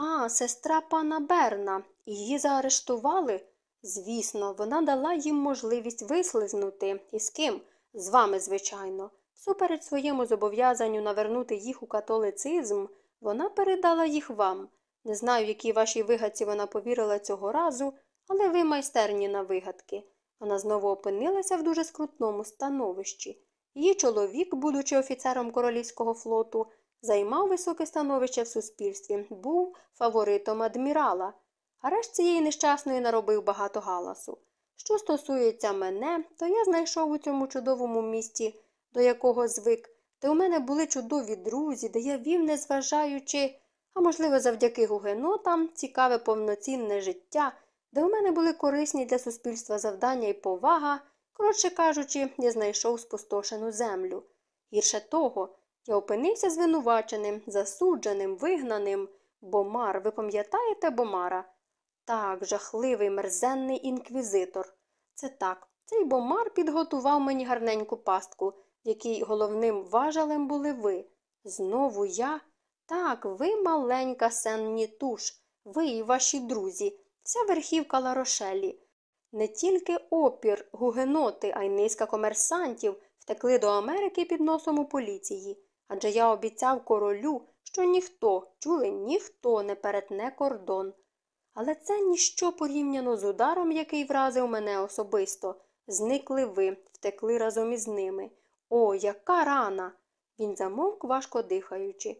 А, сестра пана Берна, її заарештували? Звісно, вона дала їм можливість вислизнути. І з ким? З вами, звичайно. Супереч своєму зобов'язанню навернути їх у католицизм, вона передала їх вам. Не знаю, якій вашій вигадці вона повірила цього разу, але ви майстерні на вигадки. Вона знову опинилася в дуже скрутному становищі. Її чоловік, будучи офіцером королівського флоту, займав високе становище в суспільстві, був фаворитом адмірала. Арешт цієї нещасної наробив багато галасу. Що стосується мене, то я знайшов у цьому чудовому місті, до якого звик, де у мене були чудові друзі, де я вів, незважаючи, а можливо, завдяки гугенотам, цікаве повноцінне життя, де у мене були корисні для суспільства завдання і повага, коротше кажучи, я знайшов спустошену землю. Гірше того, я опинився звинуваченим, засудженим, вигнаним. Бомар, ви пам'ятаєте Бомара? Так, жахливий, мерзенний інквізитор. Це так. Цей бомар підготував мені гарненьку пастку, в якій головним важалем були ви. Знову я. Так, ви маленька Сен-Нітуш, ви і ваші друзі, вся верхівка Ларошелі. Не тільки опір, гугеноти, а й низка комерсантів втекли до Америки під носом у поліції. Адже я обіцяв королю, що ніхто, чули, ніхто не перетне кордон. Але це ніщо порівняно з ударом, який вразив мене особисто. Зникли ви, втекли разом із ними. О, яка рана! Він замовк, важко дихаючи.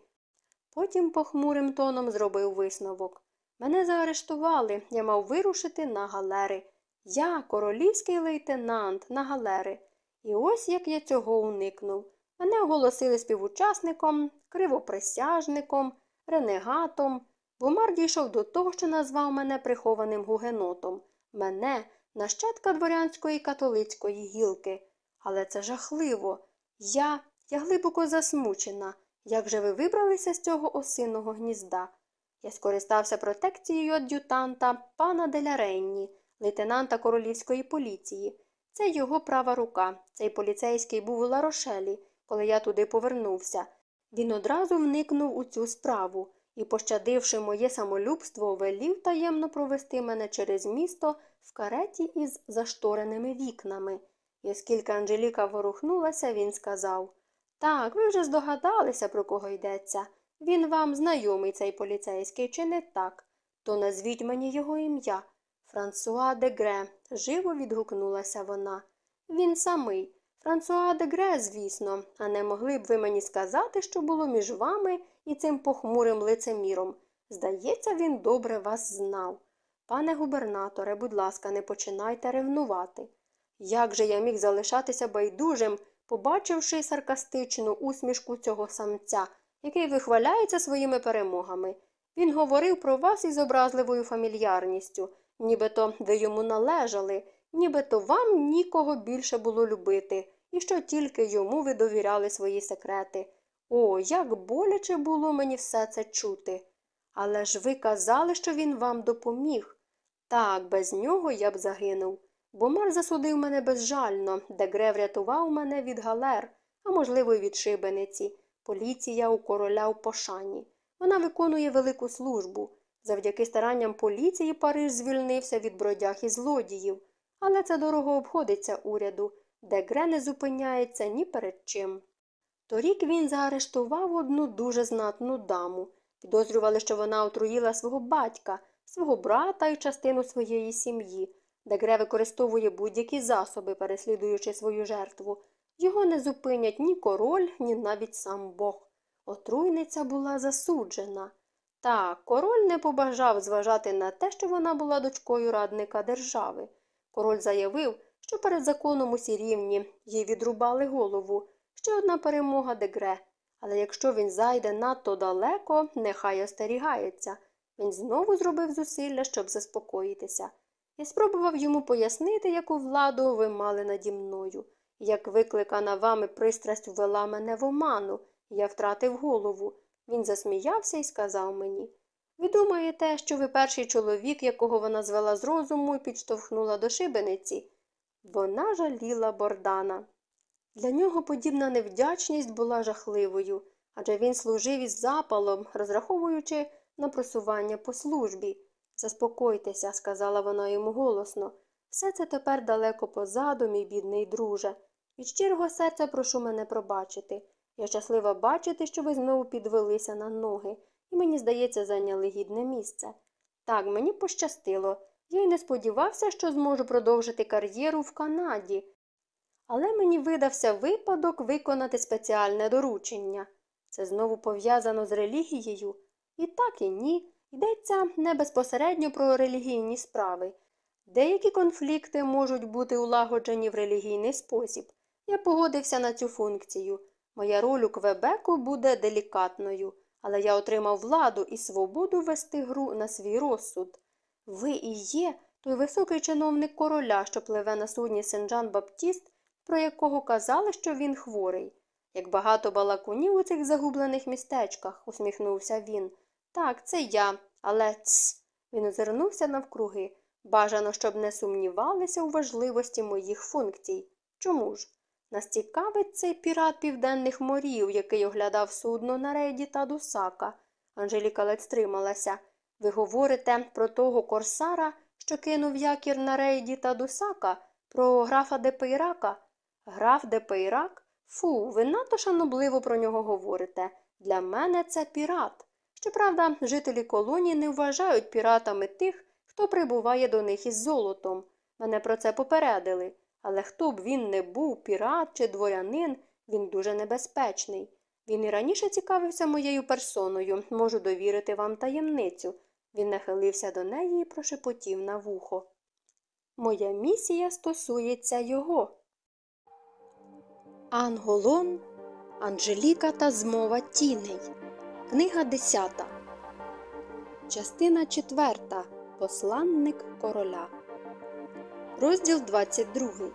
Потім похмурим тоном зробив висновок. Мене заарештували, я мав вирушити на галери. Я, королівський лейтенант, на галери. І ось як я цього уникнув. Мене оголосили співучасником, кривоприсяжником, ренегатом. Бумар дійшов до того, що назвав мене прихованим гугенотом, мене, нащадка дворянської католицької гілки. Але це жахливо. Я, я глибоко засмучена. Як же ви вибралися з цього осиного гнізда? Я скористався протекцією ад'ютанта пана Деляренні, лейтенанта королівської поліції. Це його права рука. Цей поліцейський був у Ларошелі, коли я туди повернувся. Він одразу вникнув у цю справу і, пощадивши моє самолюбство, велів таємно провести мене через місто в кареті із заштореними вікнами. І оскільки Анжеліка ворухнулася, він сказав Так, ви вже здогадалися, про кого йдеться. Він вам знайомий цей поліцейський, чи не так? То назвіть мені його ім'я. Франсуа де Гре, живо відгукнулася вона. Він самий. Франсуа де Гре, звісно, а не могли б ви мені сказати, що було між вами і цим похмурим лицеміром. Здається, він добре вас знав. Пане губернаторе, будь ласка, не починайте ревнувати. Як же я міг залишатися байдужим, побачивши саркастичну усмішку цього самця, який вихваляється своїми перемогами? Він говорив про вас із образливою фамільярністю, нібито ви йому належали, нібито вам нікого більше було любити, і що тільки йому ви довіряли свої секрети. О, як боляче було мені все це чути. Але ж ви казали, що він вам допоміг. Так, без нього я б загинув. Бомар засудив мене безжально, Дегре врятував мене від галер, а можливо, й від шибениці. Поліція у короля в пошані. Вона виконує велику службу. Завдяки старанням поліції Париж звільнився від бродяг і злодіїв. Але це дорого обходиться уряду, Дегре не зупиняється ні перед чим. Торік він заарештував одну дуже знатну даму. Підозрювали, що вона отруїла свого батька, свого брата і частину своєї сім'ї. Дегре використовує будь-які засоби, переслідуючи свою жертву. Його не зупинять ні король, ні навіть сам Бог. Отруйниця була засуджена. Так, король не побажав зважати на те, що вона була дочкою радника держави. Король заявив, що перед законом усі рівні їй відрубали голову. Ще одна перемога дегре. Але якщо він зайде надто далеко, нехай остерігається. Він знову зробив зусилля, щоб заспокоїтися. Я спробував йому пояснити, яку владу ви мали наді мною, як викликана вами пристрасть ввела мене в оману, я втратив голову. Він засміявся і сказав мені Ви думаєте, що ви перший чоловік, якого вона звела з розуму і підштовхнула до шибениці? Вона жаліла бордана. Для нього подібна невдячність була жахливою, адже він служив із запалом, розраховуючи на просування по службі. Заспокойтеся, сказала вона йому голосно. Все це тепер далеко позаду, мій бідний друже. Від щирого серця прошу мене пробачити. Я щаслива бачити, що ви знову підвелися на ноги, і мені здається, зайняли гідне місце. Так, мені пощастило. Я й не сподівався, що зможу продовжити кар'єру в Канаді. Але мені видався випадок виконати спеціальне доручення. Це знову пов'язано з релігією. І так і ні. Йдеться не безпосередньо про релігійні справи. Деякі конфлікти можуть бути улагоджені в релігійний спосіб. Я погодився на цю функцію. Моя роль у Квебеку буде делікатною, але я отримав владу і свободу вести гру на свій розсуд. Ви і є той високий чиновник короля, що пливе на судні Сен-Жан Баптіст, про якого казали, що він хворий. Як багато балакунів у цих загублених містечках, усміхнувся він. Так, це я, але ц. Він озирнувся навкруги. Бажано, щоб не сумнівалися у важливості моїх функцій. Чому ж? Нас цікавить цей пірат південних морів, який оглядав судно на рейді Тадусака. Анжеліка ледь стрималася. Ви говорите про того корсара, що кинув якір на рейді Тадусака, про графа Депейрака? Граф Депейрак? Фу, ви надто шанобливо про нього говорите. Для мене це пірат. Щоправда, жителі колонії не вважають піратами тих, хто прибуває до них із золотом. Мене про це попередили. Але хто б він не був, пірат чи дворянин, він дуже небезпечний. Він і раніше цікавився моєю персоною, можу довірити вам таємницю. Він нахилився до неї і прошепотів на вухо. Моя місія стосується його. Анголон, Анжеліка та змова тіней. Книга 10. Частина 4. Посланник короля. Розділ 22.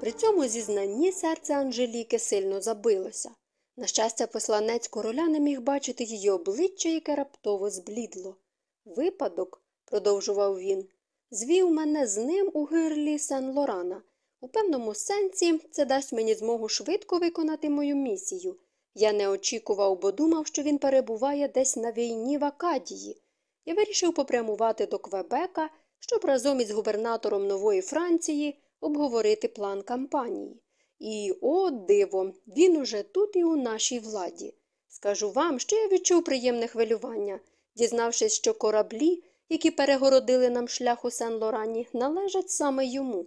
При цьому зізнанні серце Анжеліки сильно забилося. На щастя, посланець короля не міг бачити її обличчя, яке раптово зблідло. Випадок, продовжував він, звів мене з ним у гирлі Сен Лорана. У певному сенсі це дасть мені змогу швидко виконати мою місію. Я не очікував, бо думав, що він перебуває десь на війні в Акадії. Я вирішив попрямувати до Квебека, щоб разом із губернатором Нової Франції обговорити план кампанії. І, о, диво, він уже тут і у нашій владі. Скажу вам, що я відчув приємне хвилювання, дізнавшись, що кораблі, які перегородили нам шлях у Сен Лорані, належать саме йому.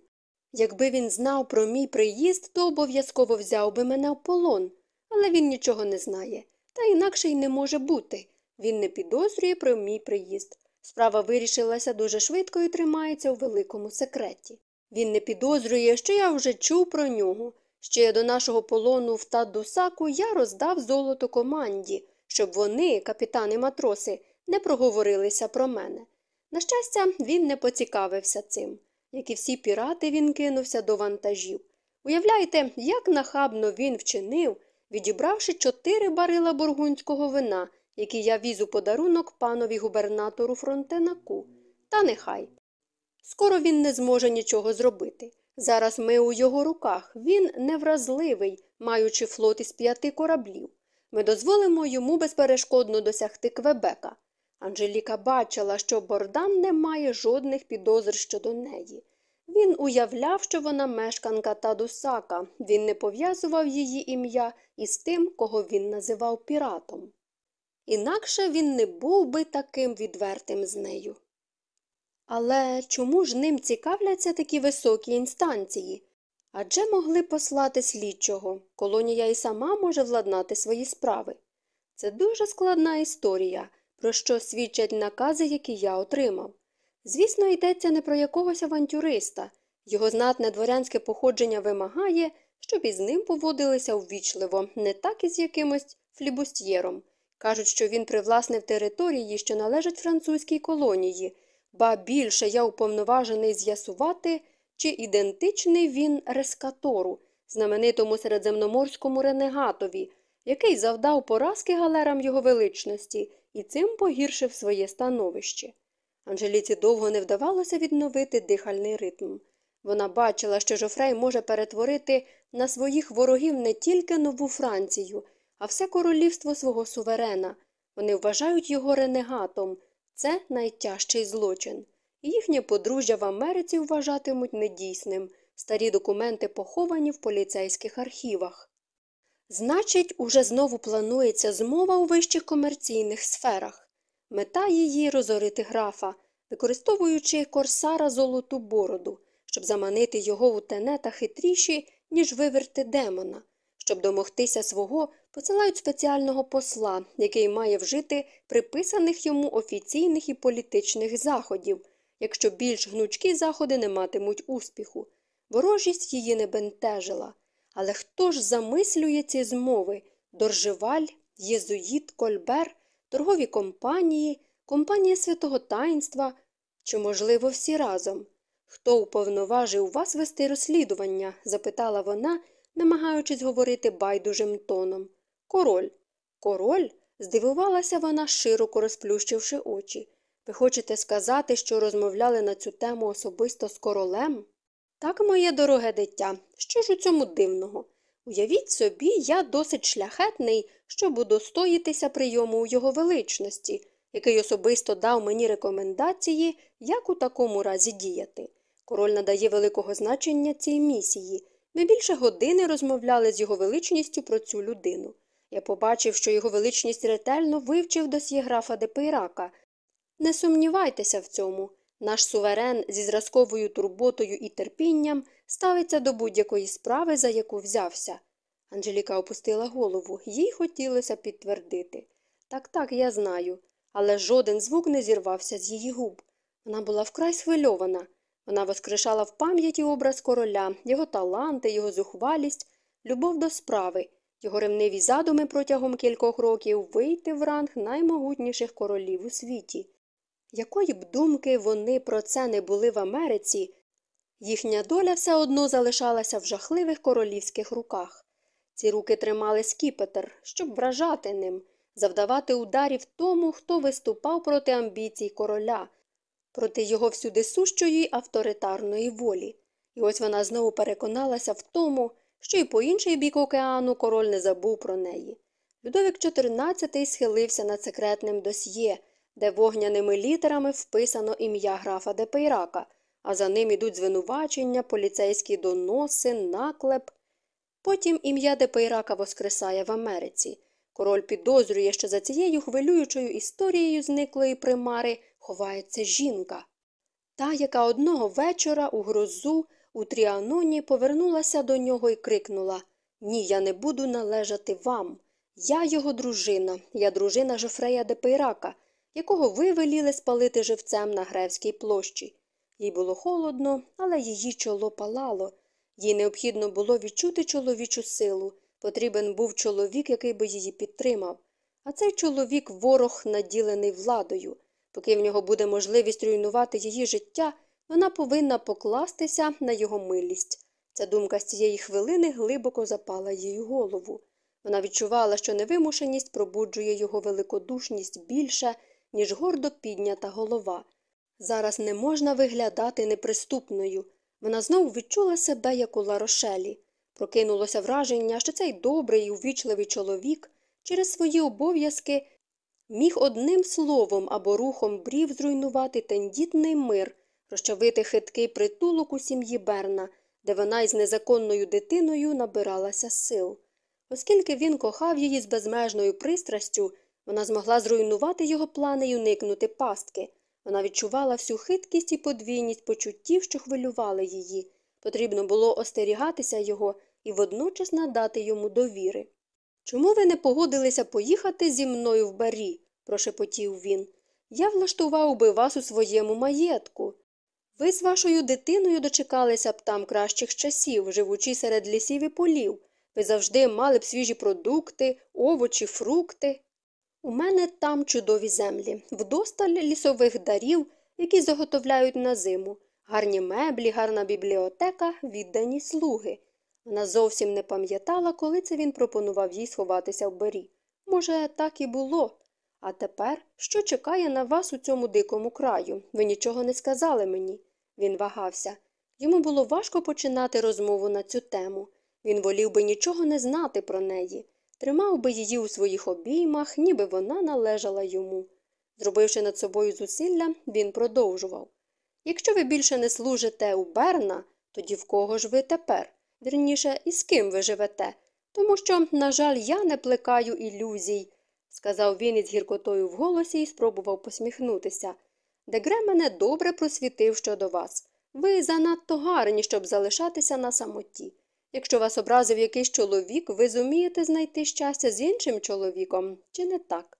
Якби він знав про мій приїзд, то обов'язково взяв би мене в полон, але він нічого не знає, та інакше й не може бути. Він не підозрює про мій приїзд. Справа вирішилася дуже швидко і тримається у великому секреті. Він не підозрює, що я вже чув про нього. Ще до нашого полону в Таддусаку я роздав золото команді, щоб вони, капітани матроси, не проговорилися про мене. На щастя, він не поцікавився цим. Як і всі пірати, він кинувся до вантажів. Уявляєте, як нахабно він вчинив, відібравши чотири барила бургунського вина, які я віз у подарунок панові губернатору Фронтенаку. Та нехай. Скоро він не зможе нічого зробити. Зараз ми у його руках. Він невразливий, маючи флот із п'яти кораблів. Ми дозволимо йому безперешкодно досягти Квебека. Анжеліка бачила, що Бордан не має жодних підозр щодо неї. Він уявляв, що вона мешканка Тадусака, він не пов'язував її ім'я із тим, кого він називав піратом. Інакше він не був би таким відвертим з нею. Але чому ж ним цікавляться такі високі інстанції? Адже могли послати слідчого, колонія і сама може владнати свої справи. Це дуже складна історія, про що свідчать накази, які я отримав. Звісно, йдеться не про якогось авантюриста, його знатне дворянське походження вимагає, щоб із ним поводилися ввічливо, не так із якимось флібустьєром. Кажуть, що він привласнив території, що належать французькій колонії, ба більше я уповноважений з'ясувати, чи ідентичний він рескатору, знаменитому середземноморському ренегатові, який завдав поразки галерам його величності і цим погіршив своє становище. Анжеліці довго не вдавалося відновити дихальний ритм. Вона бачила, що Жофрей може перетворити на своїх ворогів не тільки нову Францію, а все королівство свого суверена. Вони вважають його ренегатом. Це найтяжчий злочин. І їхнє подружжя в Америці вважатимуть недійсним. Старі документи поховані в поліцейських архівах. Значить, уже знову планується змова у вищих комерційних сферах. Мета її розорити графа, використовуючи корсара золоту бороду, щоб заманити його у тенета хитріші, ніж виверти демона. Щоб домогтися свого, посилають спеціального посла, який має вжити приписаних йому офіційних і політичних заходів, якщо більш гнучкі заходи не матимуть успіху. Ворожість її не бентежила. Але хто ж замислює ці змови Доржеваль, Єзуїт, Кольбер, торгові компанії, компанія святого таїнства чи, можливо, всі разом? Хто уповноважив вас вести розслідування? запитала вона, намагаючись говорити байдужим тоном. Король. Король? здивувалася вона, широко розплющивши очі. Ви хочете сказати, що розмовляли на цю тему особисто з королем? Так, моє дороге дитя, що ж у цьому дивного? Уявіть собі, я досить шляхетний, щоб удостоїтися прийому у його величності, який особисто дав мені рекомендації, як у такому разі діяти. Король надає великого значення цій місії. Ми більше години розмовляли з його величністю про цю людину. Я побачив, що його величність ретельно вивчив досьє графа Депейрака. Не сумнівайтеся в цьому. Наш суверен зі зразковою турботою і терпінням ставиться до будь-якої справи, за яку взявся. Анжеліка опустила голову, їй хотілося підтвердити. Так, так, я знаю, але жоден звук не зірвався з її губ. Вона була вкрай схвильована. Вона воскрешала в пам'яті образ короля, його таланти, його зухвалість, любов до справи, його ревниві задуми протягом кількох років вийти в ранг наймогутніших королів у світі. Якої б думки вони про це не були в Америці, їхня доля все одно залишалася в жахливих королівських руках. Ці руки тримали скіпетр, щоб вражати ним, завдавати ударів тому, хто виступав проти амбіцій короля, проти його всюди сущої авторитарної волі. І ось вона знову переконалася в тому, що й по інший бік океану король не забув про неї. Людовік XIV схилився над секретним досьє, де вогняними літерами вписано ім'я графа Депейрака, а за ним ідуть звинувачення, поліцейські доноси, наклеп. Потім ім'я Депейрака воскресає в Америці. Король підозрює, що за цією хвилюючою історією зниклої примари ховається жінка. Та, яка одного вечора у грозу у Тріаноні повернулася до нього і крикнула Ні, я не буду належати вам. Я його дружина, я дружина Жоффрея Депейрака, якого ви веліли спалити живцем на Гревській площі. Їй було холодно, але її чоло палало. Їй необхідно було відчути чоловічу силу. Потрібен був чоловік, який би її підтримав. А цей чоловік ворог, наділений владою. Поки в нього буде можливість руйнувати її життя, вона повинна покластися на його милість. Ця думка з цієї хвилини глибоко запала їй голову. Вона відчувала, що невимушеність пробуджує його великодушність більше, ніж гордо піднята голова. Зараз не можна виглядати неприступною. Вона знову відчула себе, як у ларошелі. Прокинулося враження, що цей добрий і увічливий чоловік через свої обов'язки міг одним словом або рухом брів зруйнувати тендітний мир, розчавити хиткий притулок у сім'ї Берна, де вона із незаконною дитиною набиралася сил. Оскільки він кохав її з безмежною пристрастю, вона змогла зруйнувати його плани й уникнути пастки. Вона відчувала всю хиткість і подвійність почуттів, що хвилювали її. Потрібно було остерігатися його і водночас надати йому довіри. Чому ви не погодилися поїхати зі мною в барі? прошепотів він. Я влаштував би вас у своєму маєтку. Ви з вашою дитиною дочекалися б там кращих часів, живучи серед лісів і полів. Ви завжди мали б свіжі продукти, овочі, фрукти. У мене там чудові землі, вдосталь лісових дарів, які заготовляють на зиму, гарні меблі, гарна бібліотека, віддані слуги. Вона зовсім не пам'ятала, коли це він пропонував їй сховатися в барі. Може, так і було. А тепер що чекає на вас у цьому дикому краю? Ви нічого не сказали мені. Він вагався. Йому було важко починати розмову на цю тему. Він волів би нічого не знати про неї. тримав би її у своїх обіймах, ніби вона належала йому. Зробивши над собою зусилля, він продовжував Якщо ви більше не служите у Берна, тоді в кого ж ви тепер? Вірніше, і з ким ви живете? Тому що, на жаль, я не плекаю ілюзій, сказав він із гіркотою в голосі і спробував посміхнутися. Дегре мене добре просвітив щодо вас. Ви занадто гарні, щоб залишатися на самоті. Якщо вас образив якийсь чоловік, ви зумієте знайти щастя з іншим чоловіком, чи не так?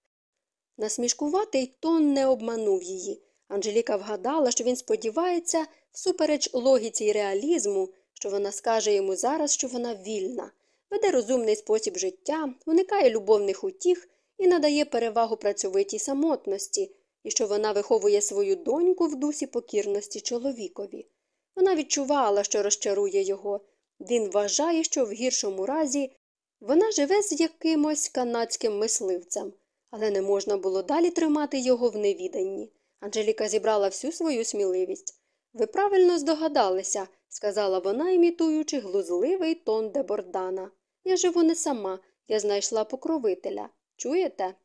Насмішкуватий тон не обманув її. Анжеліка вгадала, що він сподівається, всупереч логіці й реалізму, що вона скаже йому зараз, що вона вільна, веде розумний спосіб життя, уникає любовних утіх і надає перевагу працьовитій самотності, і що вона виховує свою доньку в дусі покірності чоловікові. Вона відчувала, що розчарує його. Він вважає, що в гіршому разі вона живе з якимось канадським мисливцем, але не можна було далі тримати його в невіданні. Анжеліка зібрала всю свою сміливість. Ви правильно здогадалися, сказала вона, імітуючи глузливий тон Дебордана. Я живу не сама, я знайшла покровителя. Чуєте?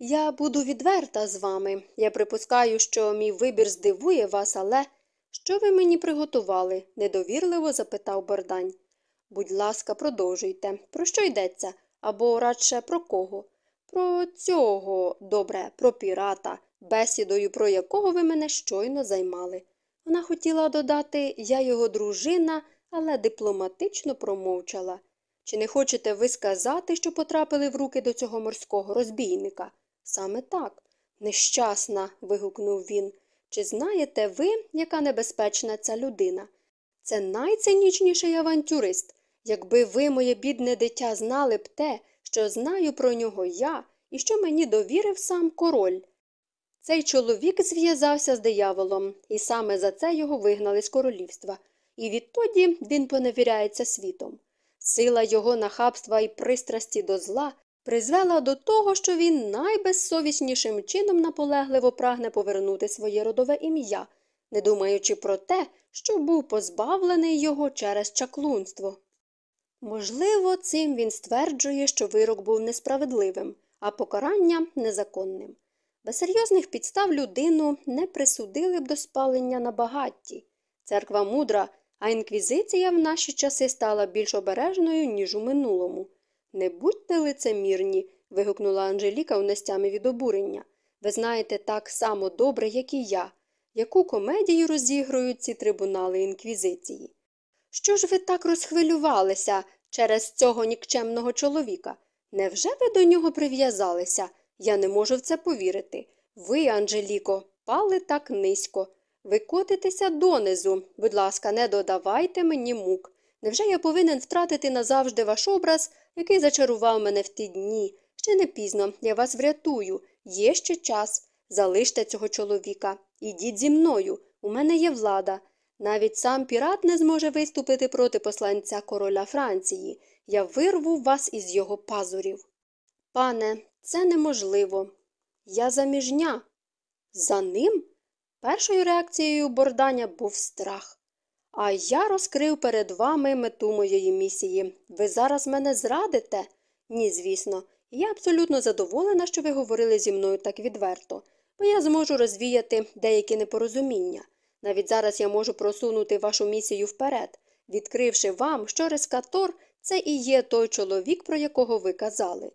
Я буду відверта з вами. Я припускаю, що мій вибір здивує вас, але що ви мені приготували? недовірливо запитав Бордань. Будь ласка, продовжуйте. Про що йдеться? Або радше про кого? Про цього, добре, про пірата, бесідою, про якого ви мене щойно займали. Вона хотіла додати я його дружина, але дипломатично промовчала. Чи не хочете ви сказати, що потрапили в руки до цього морського розбійника? Саме так. Нещасна. вигукнув він. Чи знаєте ви, яка небезпечна ця людина? Це найцинічніший авантюрист. Якби ви, моє бідне дитя, знали б те, що знаю про нього я і що мені довірив сам король. Цей чоловік зв'язався з дияволом, і саме за це його вигнали з королівства, і відтоді він поневіряється світом. Сила його нахабства і пристрасті до зла призвела до того, що він найбезсовіснішим чином наполегливо прагне повернути своє родове ім'я, не думаючи про те, що був позбавлений його через чаклунство. Можливо, цим він стверджує, що вирок був несправедливим, а покарання незаконним. Без серйозних підстав людину не присудили б до спалення на багатті. Церква мудра, а інквізиція в наші часи стала більш обережною, ніж у минулому. Не будьте лицемірні. вигукнула Анжеліка унестями від обурення. Ви знаєте так само добре, як і я, яку комедію розігрують ці трибунали інквізиції. Що ж ви так розхвилювалися через цього нікчемного чоловіка? Невже ви до нього прив'язалися? Я не можу в це повірити. Ви, Анжеліко, пали так низько. Ви котитеся донизу. Будь ласка, не додавайте мені мук. Невже я повинен втратити назавжди ваш образ, який зачарував мене в ті дні? Ще не пізно, я вас врятую. Є ще час. Залиште цього чоловіка. Ідіть зі мною. У мене є влада. Навіть сам пірат не зможе виступити проти посланця короля Франції. Я вирву вас із його пазурів. Пане, це неможливо. Я заміжня. За ним? Першою реакцією бордання був страх. А я розкрив перед вами мету моєї місії. Ви зараз мене зрадите? Ні, звісно. Я абсолютно задоволена, що ви говорили зі мною так відверто, бо я зможу розвіяти деякі непорозуміння. Навіть зараз я можу просунути вашу місію вперед, відкривши вам, що Рескатор це і є той чоловік, про якого ви казали.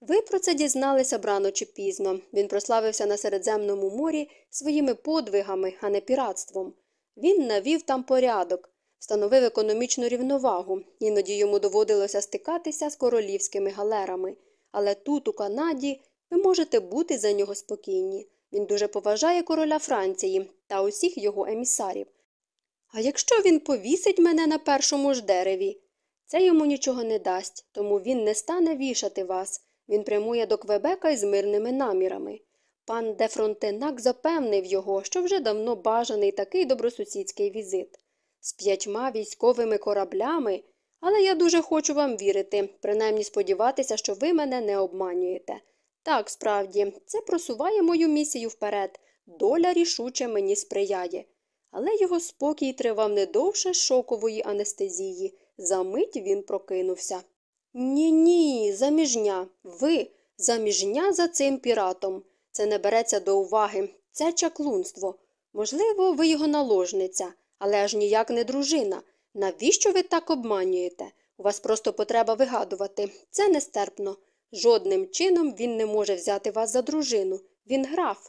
Ви про це дізналися брано чи пізно. Він прославився на Середземному морі своїми подвигами, а не піратством. Він навів там порядок, встановив економічну рівновагу, іноді йому доводилося стикатися з королівськими галерами. Але тут, у Канаді, ви можете бути за нього спокійні. Він дуже поважає короля Франції та усіх його емісарів. А якщо він повісить мене на першому ж дереві, це йому нічого не дасть, тому він не стане вішати вас. Він прямує до Квебека із мирними намірами. Пан де Фронтенак запевнив його, що вже давно бажаний такий добросусідський візит. З п'ятьма військовими кораблями, але я дуже хочу вам вірити, принаймні сподіватися, що ви мене не обманюєте. Так, справді, це просуває мою місію вперед, доля рішуче мені сприяє. Але його спокій тривав не довше шокової анестезії. За мить він прокинувся. Ні, ні, заміжня. Ви заміжня за цим піратом. Це не береться до уваги. Це чаклунство. Можливо, ви його наложниця, але аж ніяк не дружина. Навіщо ви так обманюєте? У вас просто потреба вигадувати. Це нестерпно. Жодним чином він не може взяти вас за дружину. Він граф.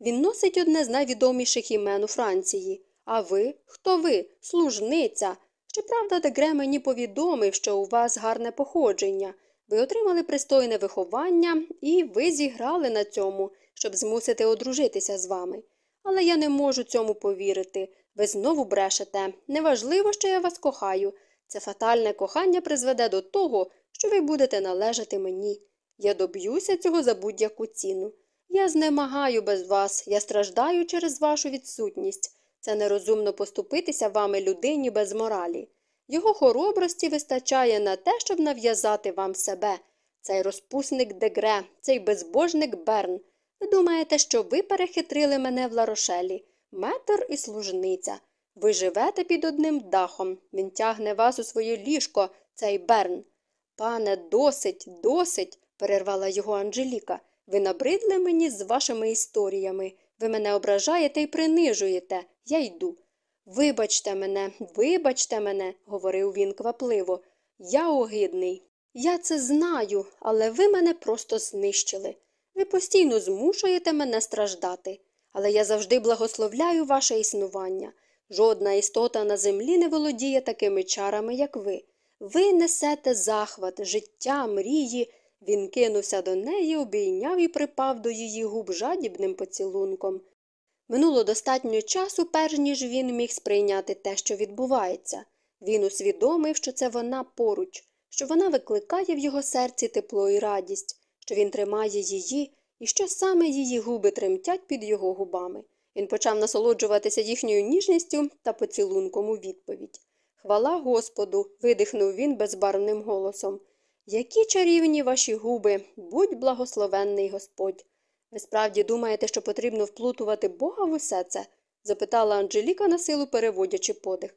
Він носить одне з найвідоміших імен у Франції. А ви? Хто ви? Служниця. Щоправда, Дегре мені повідомив, що у вас гарне походження. Ви отримали пристойне виховання, і ви зіграли на цьому, щоб змусити одружитися з вами. Але я не можу цьому повірити. Ви знову брешете. Неважливо, що я вас кохаю. Це фатальне кохання призведе до того, що ви будете належати мені. Я доб'юся цього за будь-яку ціну. Я знемагаю без вас, я страждаю через вашу відсутність. Це нерозумно поступитися вами людині без моралі. Його хоробрості вистачає на те, щоб нав'язати вам себе. Цей розпусник Дегре, цей безбожник Берн. Ви думаєте, що ви перехитрили мене в ларошелі, метр і служниця. Ви живете під одним дахом, він тягне вас у своє ліжко, цей Берн. Пане, досить, досить, перервала його Анжеліка. Ви набридли мені з вашими історіями. Ви мене ображаєте і принижуєте. Я йду. Вибачте мене, вибачте мене, говорив він квапливо. Я огидний. Я це знаю, але ви мене просто знищили. Ви постійно змушуєте мене страждати. Але я завжди благословляю ваше існування. Жодна істота на землі не володіє такими чарами, як ви. Ви несете захват, життя, мрії. Він кинувся до неї, обійняв і припав до її губ жадібним поцілунком. Минуло достатньо часу, перш ніж він міг сприйняти те, що відбувається. Він усвідомив, що це вона поруч, що вона викликає в його серці тепло і радість, що він тримає її і що саме її губи тремтять під його губами. Він почав насолоджуватися їхньою ніжністю та поцілунком у відповідь. Хвала Господу. видихнув він безбарвним голосом. Які чарівні ваші губи, будь благословенний Господь. Ви справді думаєте, що потрібно вплутувати Бога в усе це? запитала Анжеліка на силу переводячи подих.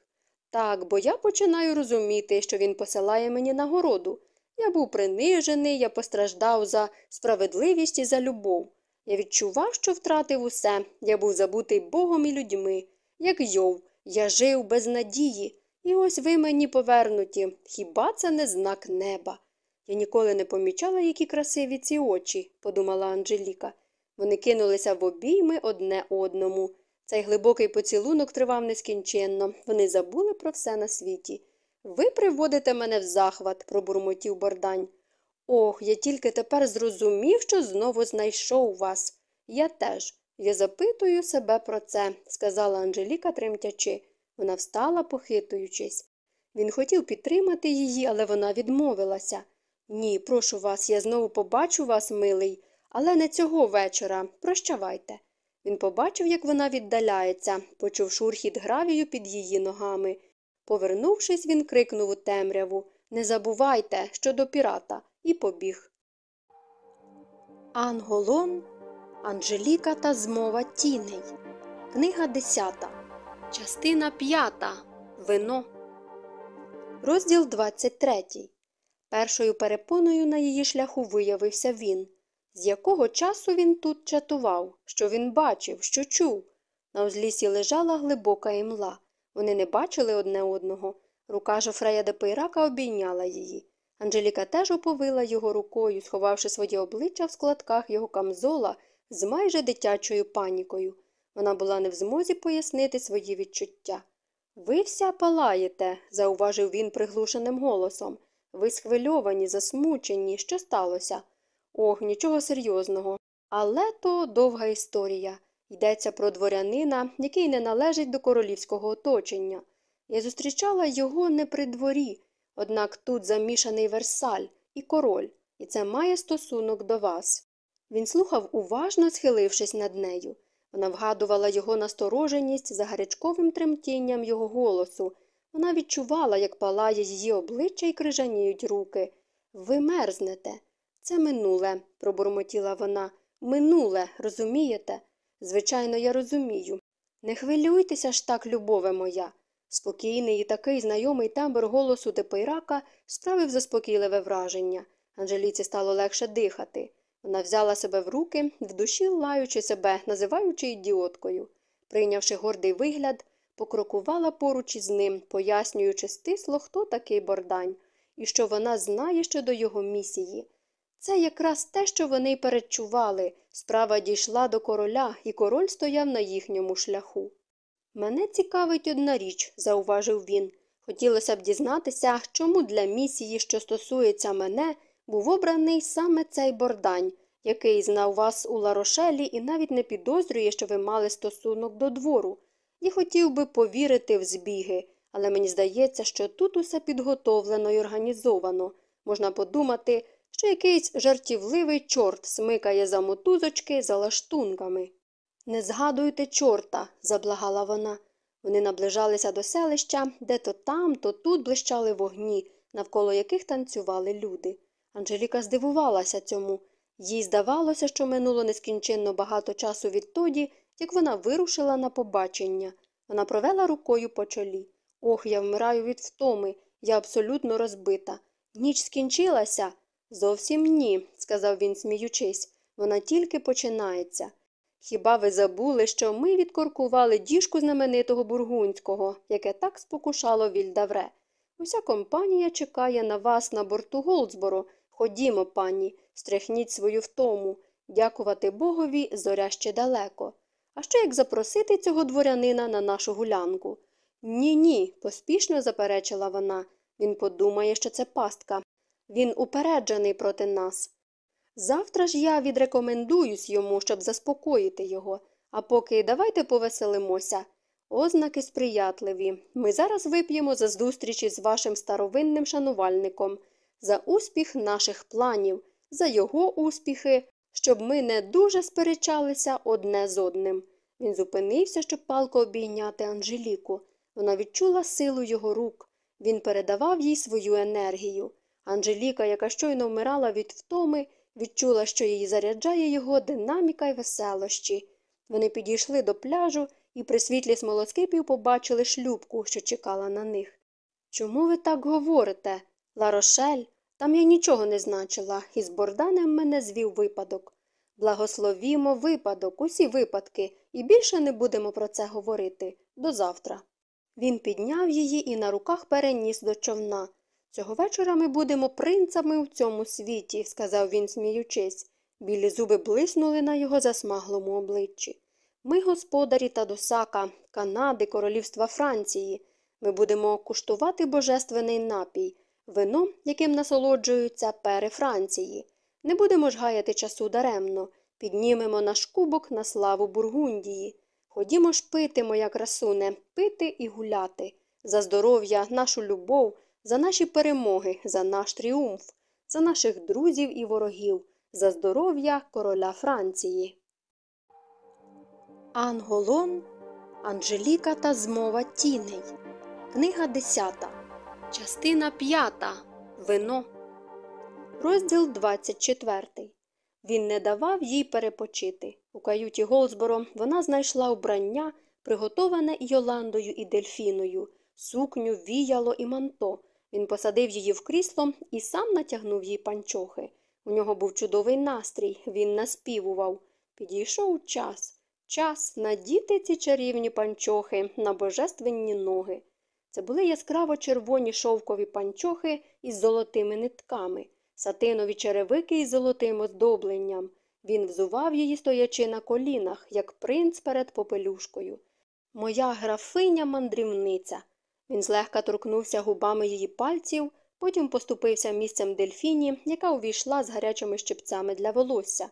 Так, бо я починаю розуміти, що він посилає мені нагороду. Я був принижений, я постраждав за справедливість і за любов. Я відчував, що втратив усе, я був забутий Богом і людьми. Як йов, я жив без надії, і ось ви мені повернуті. Хіба це не знак неба? Я ніколи не помічала, які красиві ці очі, подумала Анжеліка. Вони кинулися в обійми одне одному. Цей глибокий поцілунок тривав нескінченно. Вони забули про все на світі. Ви приводите мене в захват, пробурмотів Бордань. Ох, я тільки тепер зрозумів, що знову знайшов вас. Я теж. Я запитую себе про це, сказала Анжеліка, тремтячи. Вона встала, похитуючись. Він хотів підтримати її, але вона відмовилася. Ні, прошу вас, я знову побачу вас, милий, але не цього вечора. Прощавайте. Він побачив, як вона віддаляється, почув шурхіт гравію під її ногами. Повернувшись, він крикнув у темряву Не забувайте, що до пірата, і побіг. Анголон, Анжеліка та змова тіней. Книга 10. Частина 5. Вино. Розділ 23. Першою перепоною на її шляху виявився він. З якого часу він тут чатував, що він бачив, що чув. На узлісі лежала глибока імла. Вони не бачили одне одного. Рука Жофрея де Пейрака обійняла її. Анжеліка теж оповила його рукою, сховавши своє обличчя в складках його камзола з майже дитячою панікою. Вона була не в змозі пояснити свої відчуття. Ви вся палаєте, зауважив він приглушеним голосом. Ви схвильовані, засмучені. Що сталося? Ох, нічого серйозного. Але то довга історія. Йдеться про дворянина, який не належить до королівського оточення. Я зустрічала його не при дворі, однак тут замішаний Версаль і король, і це має стосунок до вас. Він слухав уважно, схилившись над нею. Вона вгадувала його настороженість за гарячковим тремтінням його голосу. Вона відчувала, як палає її обличчя і крижаніють руки. Ви мерзнете. Це минуле, пробурмотіла вона. Минуле, розумієте? Звичайно, я розумію. Не хвилюйтеся ж так, любове моя. Спокійний і такий знайомий тембр голосу Депейрака справив заспокійливе враження. Анжеліці стало легше дихати. Вона взяла себе в руки, в душі лаючи себе, називаючи ідіоткою. Прийнявши гордий вигляд, покрокувала поруч із ним, пояснюючи стисло, хто такий бордань, і що вона знає щодо його місії. Це якраз те, що вони передчували. Справа дійшла до короля, і король стояв на їхньому шляху. Мене цікавить одна річ, зауважив він. Хотілося б дізнатися, чому для місії, що стосується мене, був обраний саме цей бордань, який знав вас у Ларошелі і навіть не підозрює, що ви мали стосунок до двору. Я хотів би повірити в збіги, але мені здається, що тут усе підготовлено і організовано. Можна подумати, що якийсь жартівливий чорт смикає за мотузочки за лаштунками. Не згадуйте чорта, заблагала вона. Вони наближалися до селища, де то там, то тут блищали вогні, навколо яких танцювали люди. Анжеліка здивувалася цьому. Їй здавалося, що минуло нескінченно багато часу відтоді, як вона вирушила на побачення. Вона провела рукою по чолі. Ох, я вмираю від втоми, я абсолютно розбита. Ніч скінчилася? Зовсім ні, сказав він, сміючись. Вона тільки починається. Хіба ви забули, що ми відкоркували діжку знаменитого бургунського, яке так спокушало Вільдавре? Уся компанія чекає на вас на борту Голдсборо. Ходімо, пані, стряхніть свою втому. Дякувати Богові, зоря ще далеко. А що як запросити цього дворянина на нашу гулянку? Ні, ні, поспішно заперечила вона. Він подумає, що це пастка. Він упереджений проти нас. Завтра ж я відрекомендуюсь йому, щоб заспокоїти його, а поки давайте повеселимося. Ознаки сприятливі. Ми зараз вип'ємо за зустріч із вашим старовинним шанувальником, за успіх наших планів, за його успіхи, щоб ми не дуже сперечалися одне з одним. Він зупинився, щоб палко обійняти Анжеліку. Вона відчула силу його рук. Він передавав їй свою енергію. Анжеліка, яка щойно вмирала від втоми, відчула, що її заряджає його динаміка й веселощі. Вони підійшли до пляжу і при світлі смолоскипів побачили шлюбку, що чекала на них. Чому ви так говорите? Ларошель, там я нічого не значила, і з борданем мене звів випадок. Благословімо випадок, усі випадки, і більше не будемо про це говорити. До завтра. Він підняв її і на руках переніс до човна. Цього вечора ми будемо принцами в цьому світі, сказав він, сміючись. Білі зуби блиснули на його засмаглому обличчі. Ми господарі Тадосака, Канади, Королівства Франції. Ми будемо куштувати божественний напій, вино, яким насолоджуються пери Франції. Не будемо ж гаяти часу даремно, піднімемо наш кубок на славу Бургундії. Ходімо ж пити, моя красуне, пити і гуляти. За здоров'я, нашу любов, за наші перемоги, за наш тріумф, за наших друзів і ворогів, за здоров'я короля Франції. Анголон, Анжеліка та змова тіней. Книга 10. Частина 5. Вино. Розділ 24. Він не давав їй перепочити. У каюті Голзборо вона знайшла убрання, приготоване Йоландою і дельфіною, сукню, віяло і манто. Він посадив її в крісло і сам натягнув їй панчохи. У нього був чудовий настрій, він наспівував. Підійшов час. Час надіти ці чарівні панчохи на божественні ноги. Це були яскраво червоні шовкові панчохи із золотими нитками, сатинові черевики із золотим оздобленням. Він взував її, стоячи на колінах, як принц перед попелюшкою. Моя графиня мандрівниця. Він злегка торкнувся губами її пальців, потім поступився місцем дельфіні, яка увійшла з гарячими щипцями для волосся.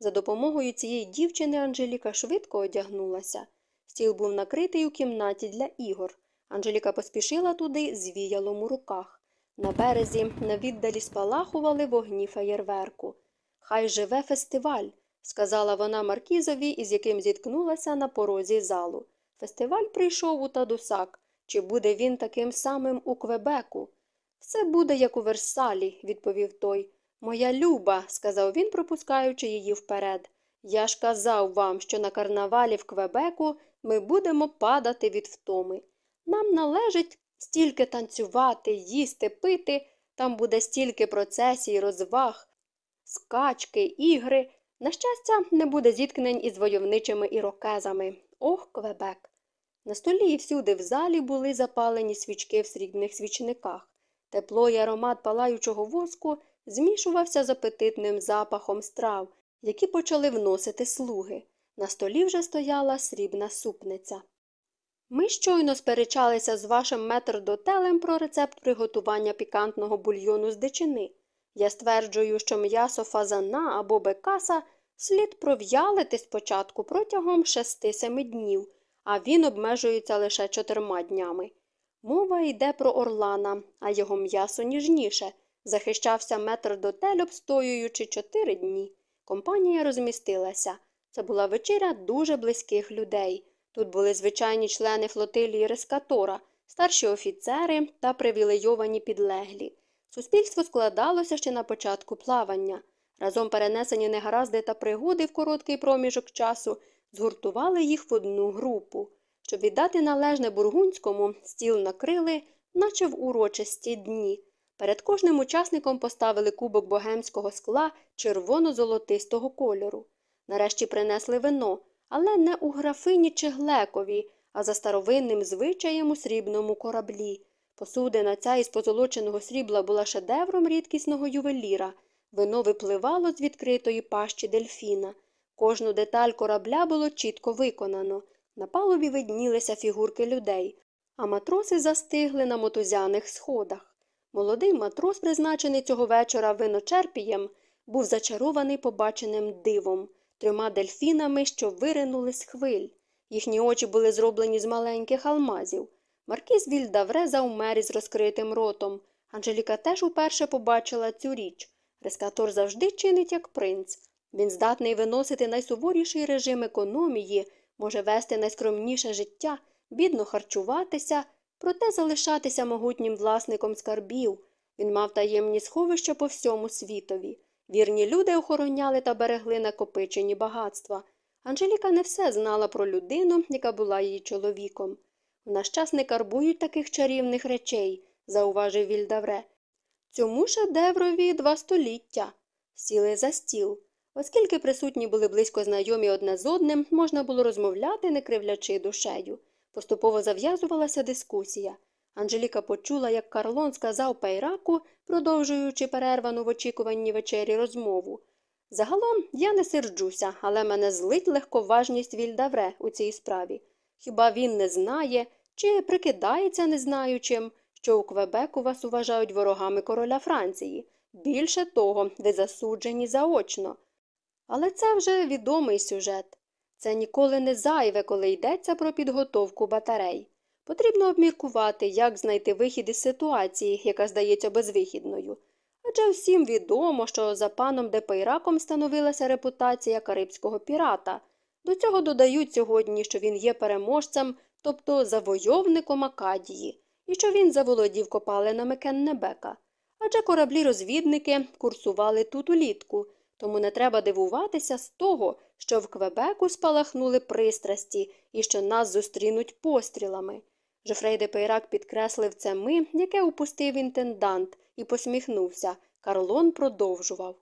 За допомогою цієї дівчини Анжеліка швидко одягнулася. Стіл був накритий у кімнаті для ігор. Анжеліка поспішила туди з віялом у руках. На березі на віддалі спалахували вогні феєрверку. Хай живе фестиваль, сказала вона Маркізові, із яким зіткнулася на порозі залу. Фестиваль прийшов у Тадусак. Чи буде він таким самим у Квебеку? Все буде, як у Версалі, відповів той. Моя люба, сказав він, пропускаючи її вперед. Я ж казав вам, що на карнавалі в Квебеку ми будемо падати від втоми. Нам належить стільки танцювати, їсти, пити, там буде стільки процесій, розваг, скачки, ігри. На щастя, не буде зіткнень із войовничими ірокезами. Ох, Квебек. На столі і всюди в залі були запалені свічки в срібних свічниках. Тепло й аромат палаючого воску змішувався з апетитним запахом страв, які почали вносити слуги. На столі вже стояла срібна супниця. Ми щойно сперечалися з вашим метрдотелем про рецепт приготування пікантного бульйону з дичини. Я стверджую, що м'ясо фазана або бекаса слід пров'ялити спочатку протягом 6-7 днів, а він обмежується лише чотирма днями. Мова йде про орлана, а його м'ясо ніжніше. Захищався метрдотель, обстоюючи чотири дні. Компанія розмістилася. Це була вечеря дуже близьких людей. Тут були звичайні члени флотилії Рескатора, старші офіцери та привілейовані підлеглі. Суспільство складалося ще на початку плавання. Разом перенесені негаразди та пригоди в короткий проміжок часу згуртували їх в одну групу. Щоб віддати належне бургунському, стіл накрили, наче в урочисті дні. Перед кожним учасником поставили кубок богемського скла червоно-золотистого кольору. Нарешті принесли вино, але не у графині чи глекові, а за старовинним звичаєм у срібному кораблі. Посудина ця із позолоченого срібла була шедевром рідкісного ювеліра. Вино випливало з відкритої пащі дельфіна. Кожну деталь корабля було чітко виконано. На палубі виднілися фігурки людей, а матроси застигли на мотузяних сходах. Молодий матрос, призначений цього вечора виночерпієм, був зачарований побаченим дивом, трьома дельфінами, що виринули з хвиль. Їхні очі були зроблені з маленьких алмазів. Маркіз Вільдавре заумер із розкритим ротом. Анжеліка теж уперше побачила цю річ. Рескатор завжди чинить як принц. Він здатний виносити найсуворіший режим економії, може вести найскромніше життя, бідно харчуватися, проте залишатися могутнім власником скарбів. Він мав таємні сховища по всьому світові. Вірні люди охороняли та берегли накопичені багатства. Анжеліка не все знала про людину, яка була її чоловіком. В наш час не карбують таких чарівних речей, зауважив Вільдавре. Цьому шедеврові два століття. Сіли за стіл. Оскільки присутні були близько знайомі одне з одним, можна було розмовляти, не кривлячи душею. Поступово зав'язувалася дискусія. Анжеліка почула, як Карлон сказав Пейраку, продовжуючи перервану в очікуванні вечері розмову. Загалом я не серджуся, але мене злить легковажність Вільдавре у цій справі. Хіба він не знає чи прикидається незнаючим, що у Квебеку вас вважають ворогами короля Франції? Більше того, ви засуджені заочно. Але це вже відомий сюжет. Це ніколи не зайве, коли йдеться про підготовку батарей. Потрібно обміркувати, як знайти вихід із ситуації, яка здається безвихідною. Адже всім відомо, що за паном Депейраком становилася репутація карибського пірата. До цього додають сьогодні, що він є переможцем, тобто завойовником Акадії, і що він заволодів копалинами Кеннебека. Адже кораблі-розвідники курсували тут улітку, тому не треба дивуватися з того, що в Квебеку спалахнули пристрасті і що нас зустрінуть пострілами. Жофрей де Пейрак підкреслив це ми, яке упустив інтендант, і посміхнувся. Карлон продовжував.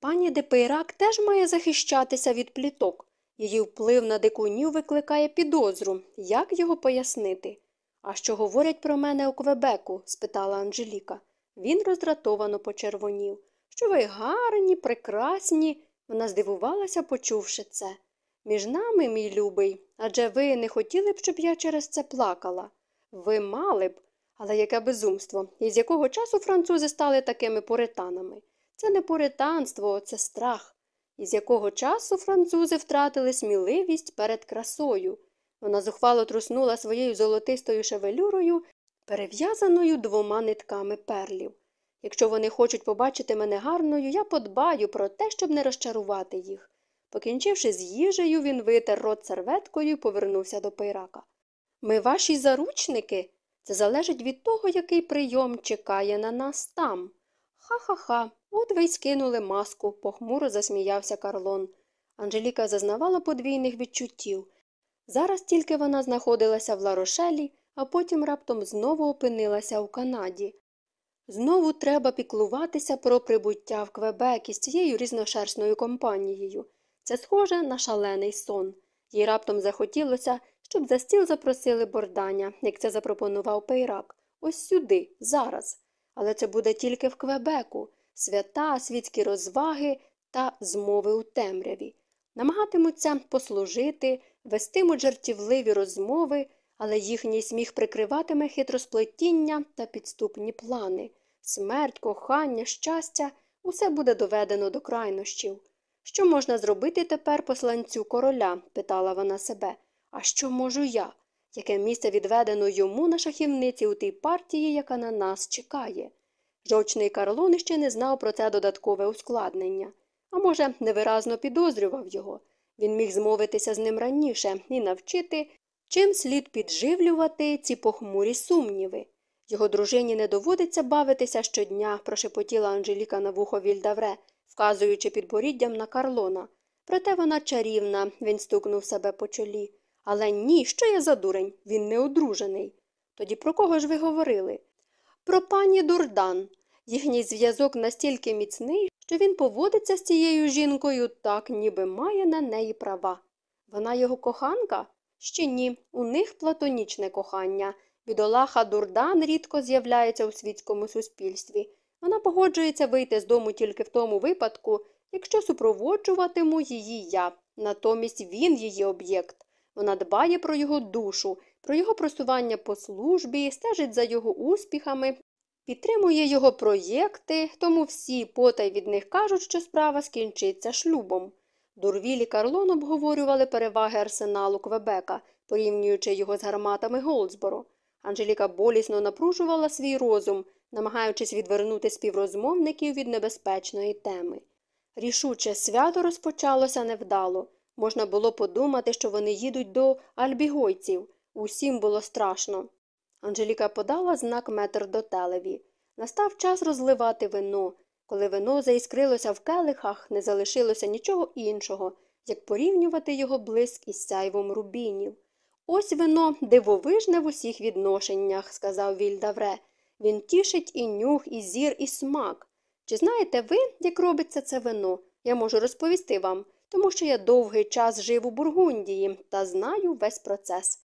Пані де Пейрак теж має захищатися від пліток. Її вплив на дикунів викликає підозру. Як його пояснити? А що говорять про мене у Квебеку? спитала Анжеліка. Він роздратовано почервонів. Що ви гарні, прекрасні. Вона здивувалася, почувши це. Між нами, мій любий, адже ви не хотіли б, щоб я через це плакала. Ви мали б, але яке безумство, і з якого часу французи стали такими поританами? Це не поританство, це страх. І з якого часу французи втратили сміливість перед красою. Вона зухвало труснула своєю золотистою шевелюрою, перев'язаною двома нитками перлів. Якщо вони хочуть побачити мене гарною, я подбаю про те, щоб не розчарувати їх. Покінчивши з їжею, він витер рот серветкою і повернувся до пейрака. Ми ваші заручники. Це залежить від того, який прийом чекає на нас там. Ха-ха-ха, от ви й скинули маску, похмуро засміявся Карлон. Анжеліка зазнавала подвійних відчуттів. Зараз тільки вона знаходилася в ларошелі, а потім раптом знову опинилася у Канаді. Знову треба піклуватися про прибуття в Квебек із цією різношерстною компанією. Це схоже на шалений сон. Їй раптом захотілося, щоб за стіл запросили бордання, як це запропонував Пейрак. Ось сюди, зараз. Але це буде тільки в Квебеку свята, світські розваги та змови у темряві. Намагатимуться послужити, вестимуть жартівливі розмови, але їхній сміх прикриватиме хитросплетіння та підступні плани. Смерть, кохання, щастя усе буде доведено до крайнощів. Що можна зробити тепер посланцю короля? питала вона себе. А що можу я? Яке місце відведено йому на шахівниці у тій партії, яка на нас чекає? Жовчний Карлон ще не знав про це додаткове ускладнення, а може, невиразно підозрював його. Він міг змовитися з ним раніше і навчити, чим слід підживлювати ці похмурі сумніви. Його дружині не доводиться бавитися щодня, прошепотіла Анжеліка на вухо Вільдавре, вказуючи підборіддям на Карлона. Проте вона чарівна, він стукнув себе по чолі. Але ні, що я за дурень, він не одружений. Тоді про кого ж ви говорили? Про пані Дурдан. Їхній зв'язок настільки міцний, що він поводиться з цією жінкою так, ніби має на неї права. Вона його коханка? Ще ні, у них платонічне кохання. Бідолаха Дурдан рідко з'являється у світському суспільстві. Вона погоджується вийти з дому тільки в тому випадку, якщо супроводжуватиму її я. Натомість він її об'єкт. Вона дбає про його душу, про його просування по службі, стежить за його успіхами, підтримує його проєкти, тому всі потай від них кажуть, що справа скінчиться шлюбом. Дурвіль і Карлон обговорювали переваги арсеналу Квебека, порівнюючи його з гарматами Голдсборо. Анжеліка болісно напружувала свій розум, намагаючись відвернути співрозмовників від небезпечної теми. Рішуче свято розпочалося невдало. Можна було подумати, що вони їдуть до альбігойців. Усім було страшно. Анжеліка подала знак метр до телеві. Настав час розливати вино. Коли вино заіскрилося в келихах, не залишилося нічого іншого, як порівнювати його блиск із сяйвом рубінів. Ось вино дивовижне в усіх відношеннях, сказав Вільдавре. Він тішить і нюх, і зір, і смак. Чи знаєте ви, як робиться це вино? Я можу розповісти вам, тому що я довгий час жив у Бургундії та знаю весь процес.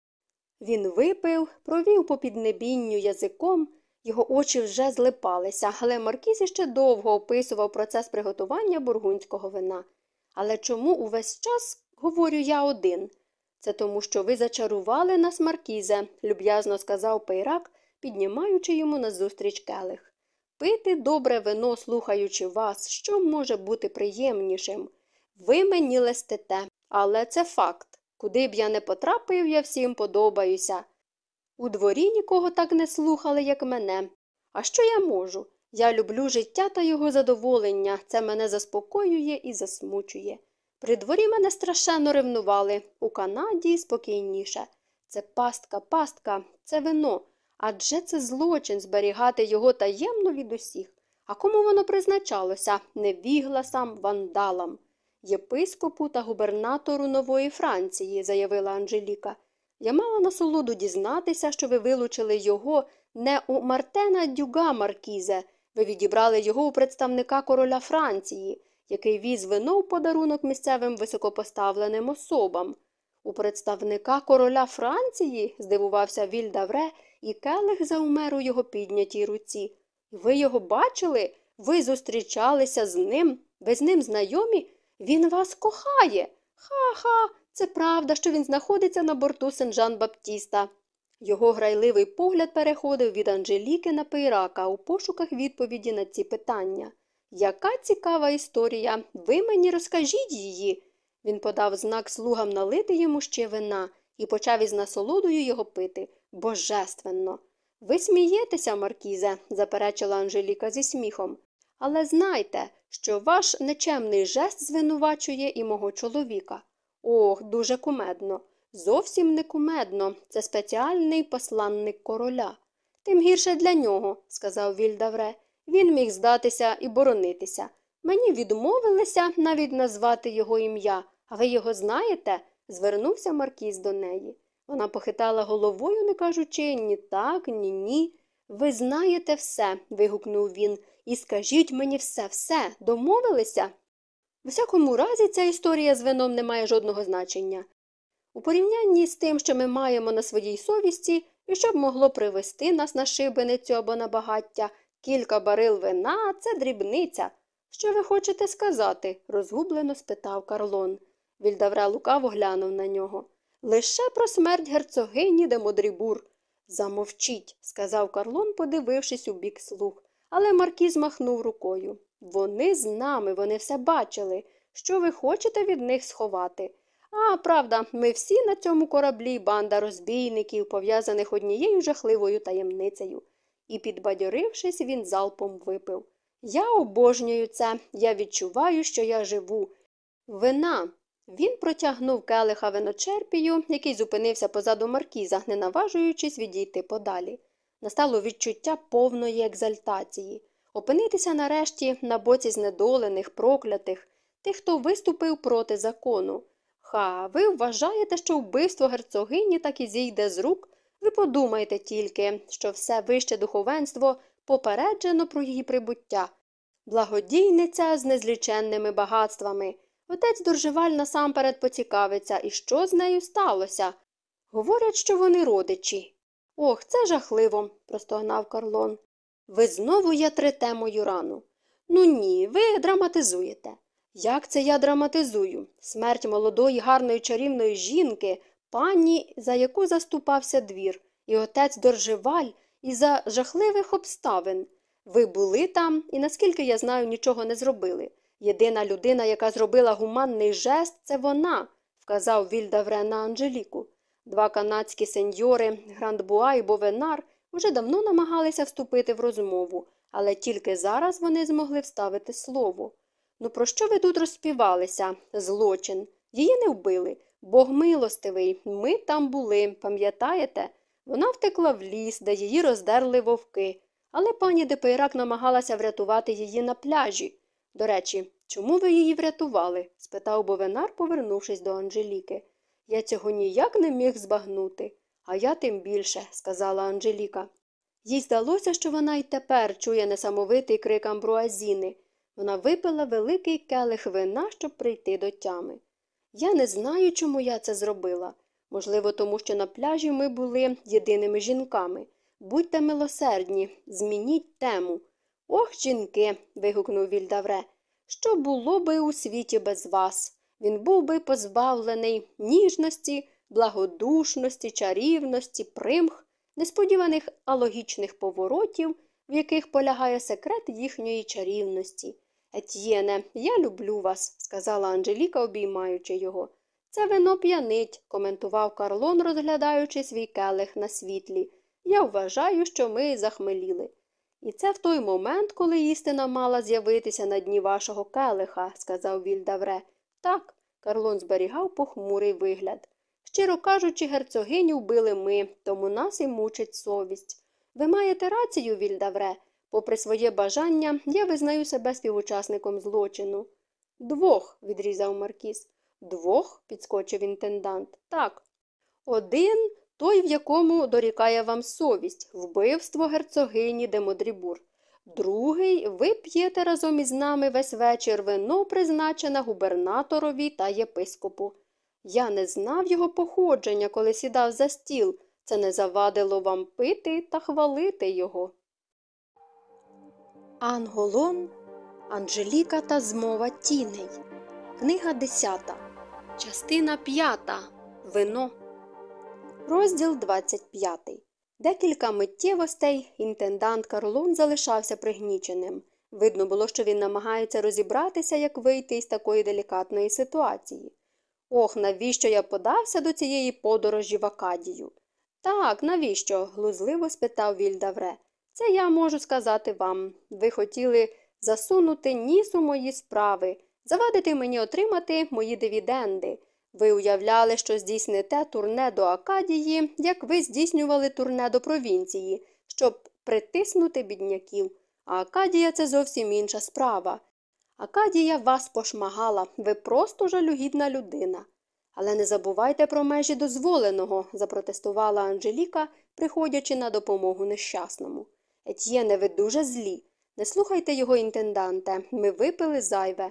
Він випив, провів по піднебінню язиком, його очі вже злипалися, але Маркіз іще довго описував процес приготування бургундського вина. Але чому увесь час говорю я один? Це тому, що ви зачарували нас, Маркізе, люб'язно сказав Пейрак, піднімаючи йому назустріч келих. Пити добре вино, слухаючи вас, що може бути приємнішим. Ви мені листите, але це факт. Куди б я не потрапив, я всім подобаюся. У дворі нікого так не слухали, як мене. А що я можу? Я люблю життя та його задоволення, це мене заспокоює і засмучує. При дворі мене страшенно ревнували, у Канаді спокійніше. Це пастка, пастка, це вино. Адже це злочин зберігати його таємно від усіх. А кому воно призначалося невігласам, вандалам? Єпископу та губернатору нової Франції, заявила Анжеліка. Я мала насолоду дізнатися, що ви вилучили його не у Мартена Дюга Маркізе, ви відібрали його у представника короля Франції, який віз вино в подарунок місцевим високопоставленим особам. У представника короля Франції, здивувався Вільдавре, і келих заумер у його піднятій руці. Ви його бачили? Ви зустрічалися з ним? Ви з ним знайомі? Він вас кохає. Ха-ха, це правда, що він знаходиться на борту Сен-Жан Баптіста. Його грайливий погляд переходив від Анжеліки на Пейрака у пошуках відповіді на ці питання. Яка цікава історія, ви мені розкажіть її. Він подав знак слугам налити йому ще вина і почав із насолодою його пити. Божественно. Ви смієтеся, Маркізе, заперечила Анжеліка зі сміхом. Але знайте, що ваш нечемний жест звинувачує і мого чоловіка. Ох, дуже кумедно. Зовсім не кумедно. Це спеціальний посланник короля. Тим гірше для нього, сказав Вільдавре. Він міг здатися і боронитися. Мені відмовилися навіть назвати його ім'я. А ви його знаєте? звернувся Маркіз до неї. Вона похитала головою, не кажучи ні так, ні ні. Ви знаєте все. вигукнув він, і скажіть мені все, все, домовилися? В усякому разі, ця історія з вином не має жодного значення. У порівнянні з тим, що ми маємо на своїй совісті, і що б могло привести нас на шибеницю або на багаття, кілька барил вина це дрібниця. Що ви хочете сказати? розгублено спитав Карлон. Вільдавра лукаво глянув на нього. Лише про смерть герцогині де Модрібур. Замовчіть, сказав Карлон, подивившись у бік слуг. Але Маркіз махнув рукою. Вони з нами, вони все бачили. Що ви хочете від них сховати? А, правда, ми всі на цьому кораблі банда розбійників, пов'язаних однією жахливою таємницею. І, підбадьорившись, він залпом випив. Я обожнюю це, я відчуваю, що я живу. Вина. Він протягнув келиха виночерпію, який зупинився позаду маркіза, не наважуючись відійти подалі. Настало відчуття повної екзальтації, опинитися нарешті на боці знедолених, проклятих, тих, хто виступив проти закону. Ха, ви вважаєте, що вбивство герцогині так і зійде з рук? Ви подумайте тільки, що все вище духовенство попереджено про її прибуття. Благодійниця з незліченними багатствами. Отець Доржеваль насамперед поцікавиться, і що з нею сталося. Говорять, що вони родичі. Ох, це жахливо, простогнав Карлон. Ви знову ятрите мою рану. Ну ні, ви драматизуєте. Як це я драматизую? Смерть молодої, гарної чарівної жінки, пані, за яку заступався двір, і отець Доржеваль, і за жахливих обставин. Ви були там і, наскільки я знаю, нічого не зробили. Єдина людина, яка зробила гуманний жест, це вона, вказав Вільдавре на Анжеліку. Два канадські сеньори, Грандбуа і Бовенар, уже давно намагалися вступити в розмову, але тільки зараз вони змогли вставити слово. Ну, про що ви тут розпівалися? Злочин. Її не вбили. Бог милостивий, ми там були, пам'ятаєте? Вона втекла в ліс, де її роздерли вовки, але пані Депейрак намагалася врятувати її на пляжі. До речі, чому ви її врятували? спитав Бовенар, повернувшись до Анжеліки. Я цього ніяк не міг збагнути. А я тим більше, сказала Анжеліка. Їй здалося, що вона й тепер чує несамовитий крик амбруазіни. Вона випила великий келих вина, щоб прийти до тями. Я не знаю, чому я це зробила. Можливо, тому що на пляжі ми були єдиними жінками. Будьте милосердні, змініть тему. Ох, жінки. вигукнув Вільдавре. Що було би у світі без вас? Він був би позбавлений ніжності, благодушності, чарівності, примх, несподіваних алогічних поворотів, в яких полягає секрет їхньої чарівності. Етьєне, я люблю вас, сказала Анжеліка, обіймаючи його. Це вино п'янить, коментував Карлон, розглядаючи свій келих на світлі. Я вважаю, що ми захмеліли. І це в той момент, коли істина мала з'явитися на дні вашого келиха, сказав Вільдавре. Так, Карлон зберігав похмурий вигляд. Щиро кажучи, герцогиню вбили ми, тому нас і мучить совість. Ви маєте рацію, Вільдавре. Попри своє бажання, я визнаю себе співучасником злочину. Двох, відрізав Маркіз. Двох, підскочив інтендант. Так. Один той, в якому дорікає вам совість, вбивство герцогині Демодрібур. Другий ви п'єте разом із нами весь вечір вино, призначене губернаторові та єпископу. Я не знав його походження, коли сідав за стіл. Це не завадило вам пити та хвалити його. Анголон, Анжеліка та змова тіней. Книга 10. Частина 5. Вино. Розділ 25. Декілька миттєвостей інтендант Карлон залишався пригніченим. Видно було, що він намагається розібратися, як вийти із такої делікатної ситуації. Ох, навіщо я подався до цієї подорожі в Акадію? Так, навіщо? глузливо спитав Вільдавре. Це я можу сказати вам. Ви хотіли засунути ніс у мої справи, завадити мені отримати мої дивіденди. Ви уявляли, що здійсните турне до Акадії, як ви здійснювали турне до провінції, щоб притиснути бідняків. А Акадія це зовсім інша справа. Акадія вас пошмагала, ви просто жалюгідна людина. Але не забувайте про межі дозволеного, запротестувала Анжеліка, приходячи на допомогу нещасному. Етьєне, ви дуже злі. Не слухайте його, інтенданте, ми випили зайве.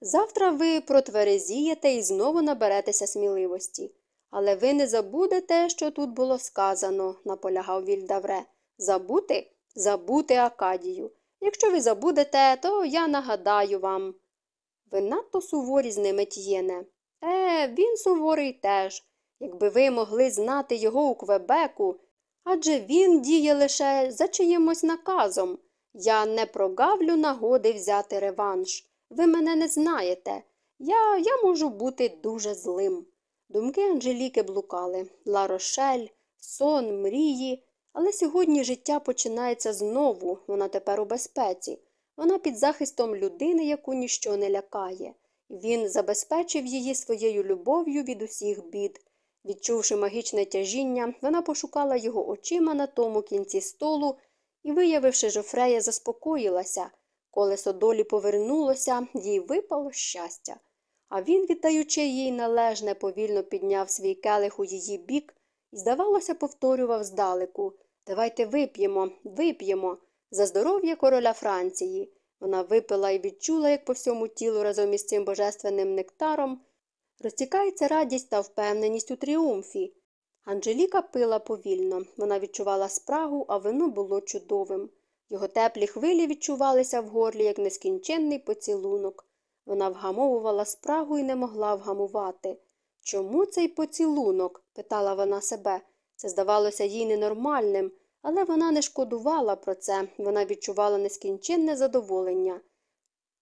Завтра ви протверезієте і знову наберетеся сміливості. Але ви не забудете, що тут було сказано, наполягав Вільдавре. Забути? Забути Акадію. Якщо ви забудете, то я нагадаю вам. Ви надто суворі з ними т'єне. Е, він суворий теж. Якби ви могли знати його у Квебеку, адже він діє лише за чиїмось наказом. Я не прогавлю нагоди взяти реванш. Ви мене не знаєте. Я, Я можу бути дуже злим. Думки Анжеліки блукали Ларошель, сон, мрії. Але сьогодні життя починається знову, вона тепер у безпеці. Вона під захистом людини, яку ніщо не лякає. Він забезпечив її своєю любов'ю від усіх бід. Відчувши магічне тяжіння, вона пошукала його очима на тому кінці столу і, виявивши жофрея, заспокоїлася. Колесо долі повернулося, їй випало щастя. А він, віддаючи їй належне, повільно підняв свій келих у її бік і, здавалося, повторював здалеку Давайте вип'ємо, вип'ємо за здоров'я короля Франції. Вона випила і відчула, як по всьому тілу разом із цим божественним нектаром розтікається радість та впевненість у тріумфі. Анжеліка пила повільно. Вона відчувала спрагу, а вино було чудовим. Його теплі хвилі відчувалися в горлі, як нескінченний поцілунок. Вона вгамовувала спрагу і не могла вгамувати. Чому цей поцілунок? питала вона себе. Це здавалося їй ненормальним, але вона не шкодувала про це, вона відчувала нескінченне задоволення.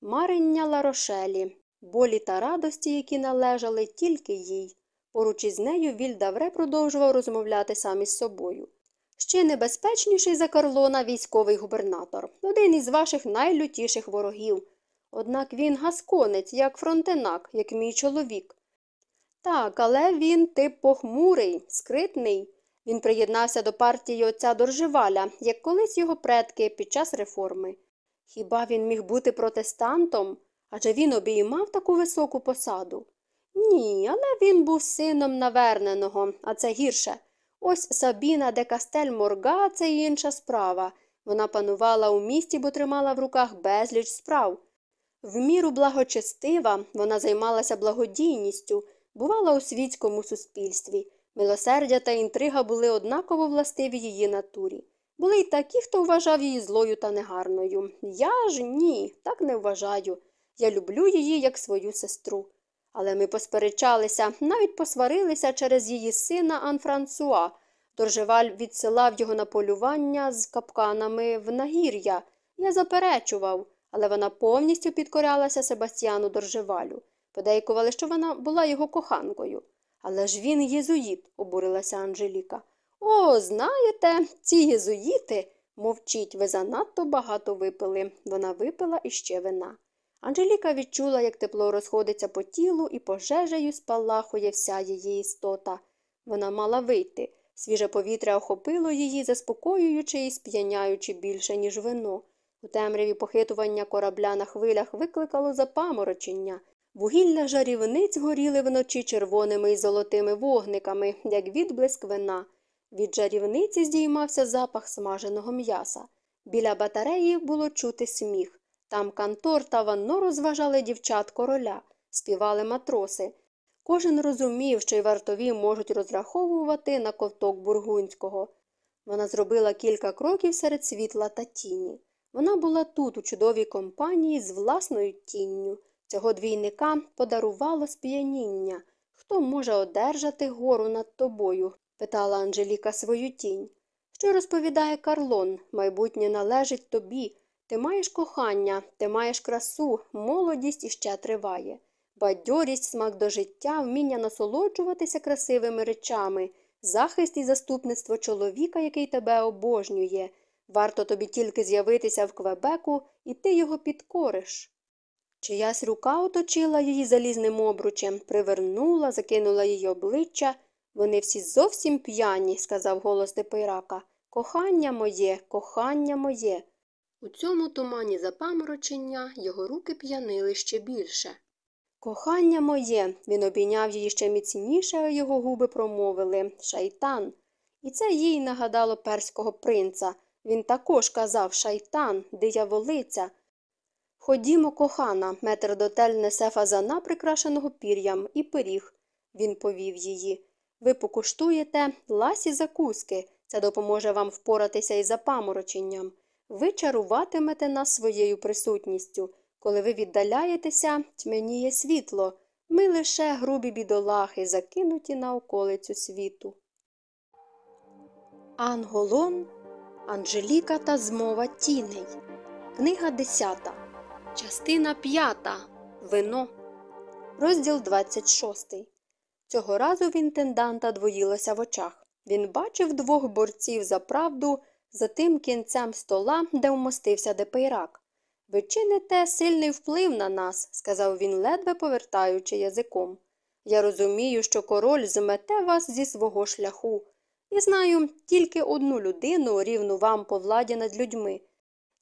Марення Ларошелі, болі та радості, які належали тільки їй. Поруч із нею Вільдавре продовжував розмовляти сам із собою. Ще небезпечніший за Карлона військовий губернатор, один із ваших найлютіших ворогів. Однак він гасконець, як фронтенак, як мій чоловік. Так, але він тип похмурий, скритний. Він приєднався до партії отця Доржеваля, як колись його предки під час реформи. Хіба він міг бути протестантом? Адже він обіймав таку високу посаду? Ні, але він був сином наверненого, а це гірше. Ось Сабіна де Кастель Морга це інша справа. Вона панувала у місті, бо тримала в руках безліч справ. В міру благочестива вона займалася благодійністю, бувала у світському суспільстві. Милосердя та інтрига були однаково властиві її натурі. Були й такі, хто вважав її злою та негарною. Я ж ні, так не вважаю. Я люблю її як свою сестру. Але ми посперечалися, навіть посварилися через її сина Анфрансуа. Доржеваль відсилав його на полювання з капканами в нагір'я. Я заперечував, але вона повністю підкорялася Себастьяну Доржевалю. Подейкували, що вона була його коханкою. Але ж він єзуїт, обурилася Анжеліка. О, знаєте, ці єзуїти. Мовчіть, ви занадто багато випили. Вона випила іще вина. Анжеліка відчула, як тепло розходиться по тілу і пожежею спалахує вся її істота. Вона мала вийти. Свіже повітря охопило її, заспокоюючи і сп'яняючи більше, ніж вино. У темряві похитування корабля на хвилях викликало запаморочення. Вугілля жарівниць горіли вночі червоними і золотими вогниками, як відблиск вина. Від жарівниці здіймався запах смаженого м'яса. Біля батареї було чути сміх. Там Кантор та Ванно розважали дівчат короля, співали матроси. Кожен розумів, що й вартові можуть розраховувати на ковток бургунського. Вона зробила кілька кроків серед світла та тіні. Вона була тут, у чудовій компанії, з власною тінню. Цього двійника подарувало сп'яніння. Хто може одержати гору над тобою? питала Анжеліка свою тінь. Що розповідає Карлон? Майбутнє належить тобі. Ти маєш кохання, ти маєш красу, молодість іще триває. Бадьорість, смак до життя, вміння насолоджуватися красивими речами, захист і заступництво чоловіка, який тебе обожнює. Варто тобі тільки з'явитися в Квебеку, і ти його підкориш. Чиясь рука оточила її залізним обручем, привернула, закинула її обличчя. Вони всі зовсім п'яні, сказав голос Депейрака. Кохання моє, кохання моє. У цьому тумані запаморочення його руки п'янили ще більше. Кохання моє, він обійняв її ще міцніше, а його губи промовили шайтан. І це їй нагадало перського принца. Він також казав шайтан, дияволиця. Ходімо, кохана, метр дотель несе фазана, прикрашеного пір'ям, і пиріг. Він повів її. Ви покуштуєте ласі закуски. Це допоможе вам впоратися із запамороченням. Ви чаруватимете нас своєю присутністю. Коли ви віддаляєтеся, тьменіє світло. Ми лише грубі бідолахи, закинуті на околицю світу. Анголон, Анжеліка та змова тіней. Книга 10. Частина 5. Вино. Розділ 26. Цього разу в інтенданта двоїлося в очах. Він бачив двох борців за правду за тим кінцем стола, де вмостився депейрак. Ви чините сильний вплив на нас, сказав він, ледве повертаючи язиком. Я розумію, що король змете вас зі свого шляху. І знаю тільки одну людину, рівну вам по владі над людьми.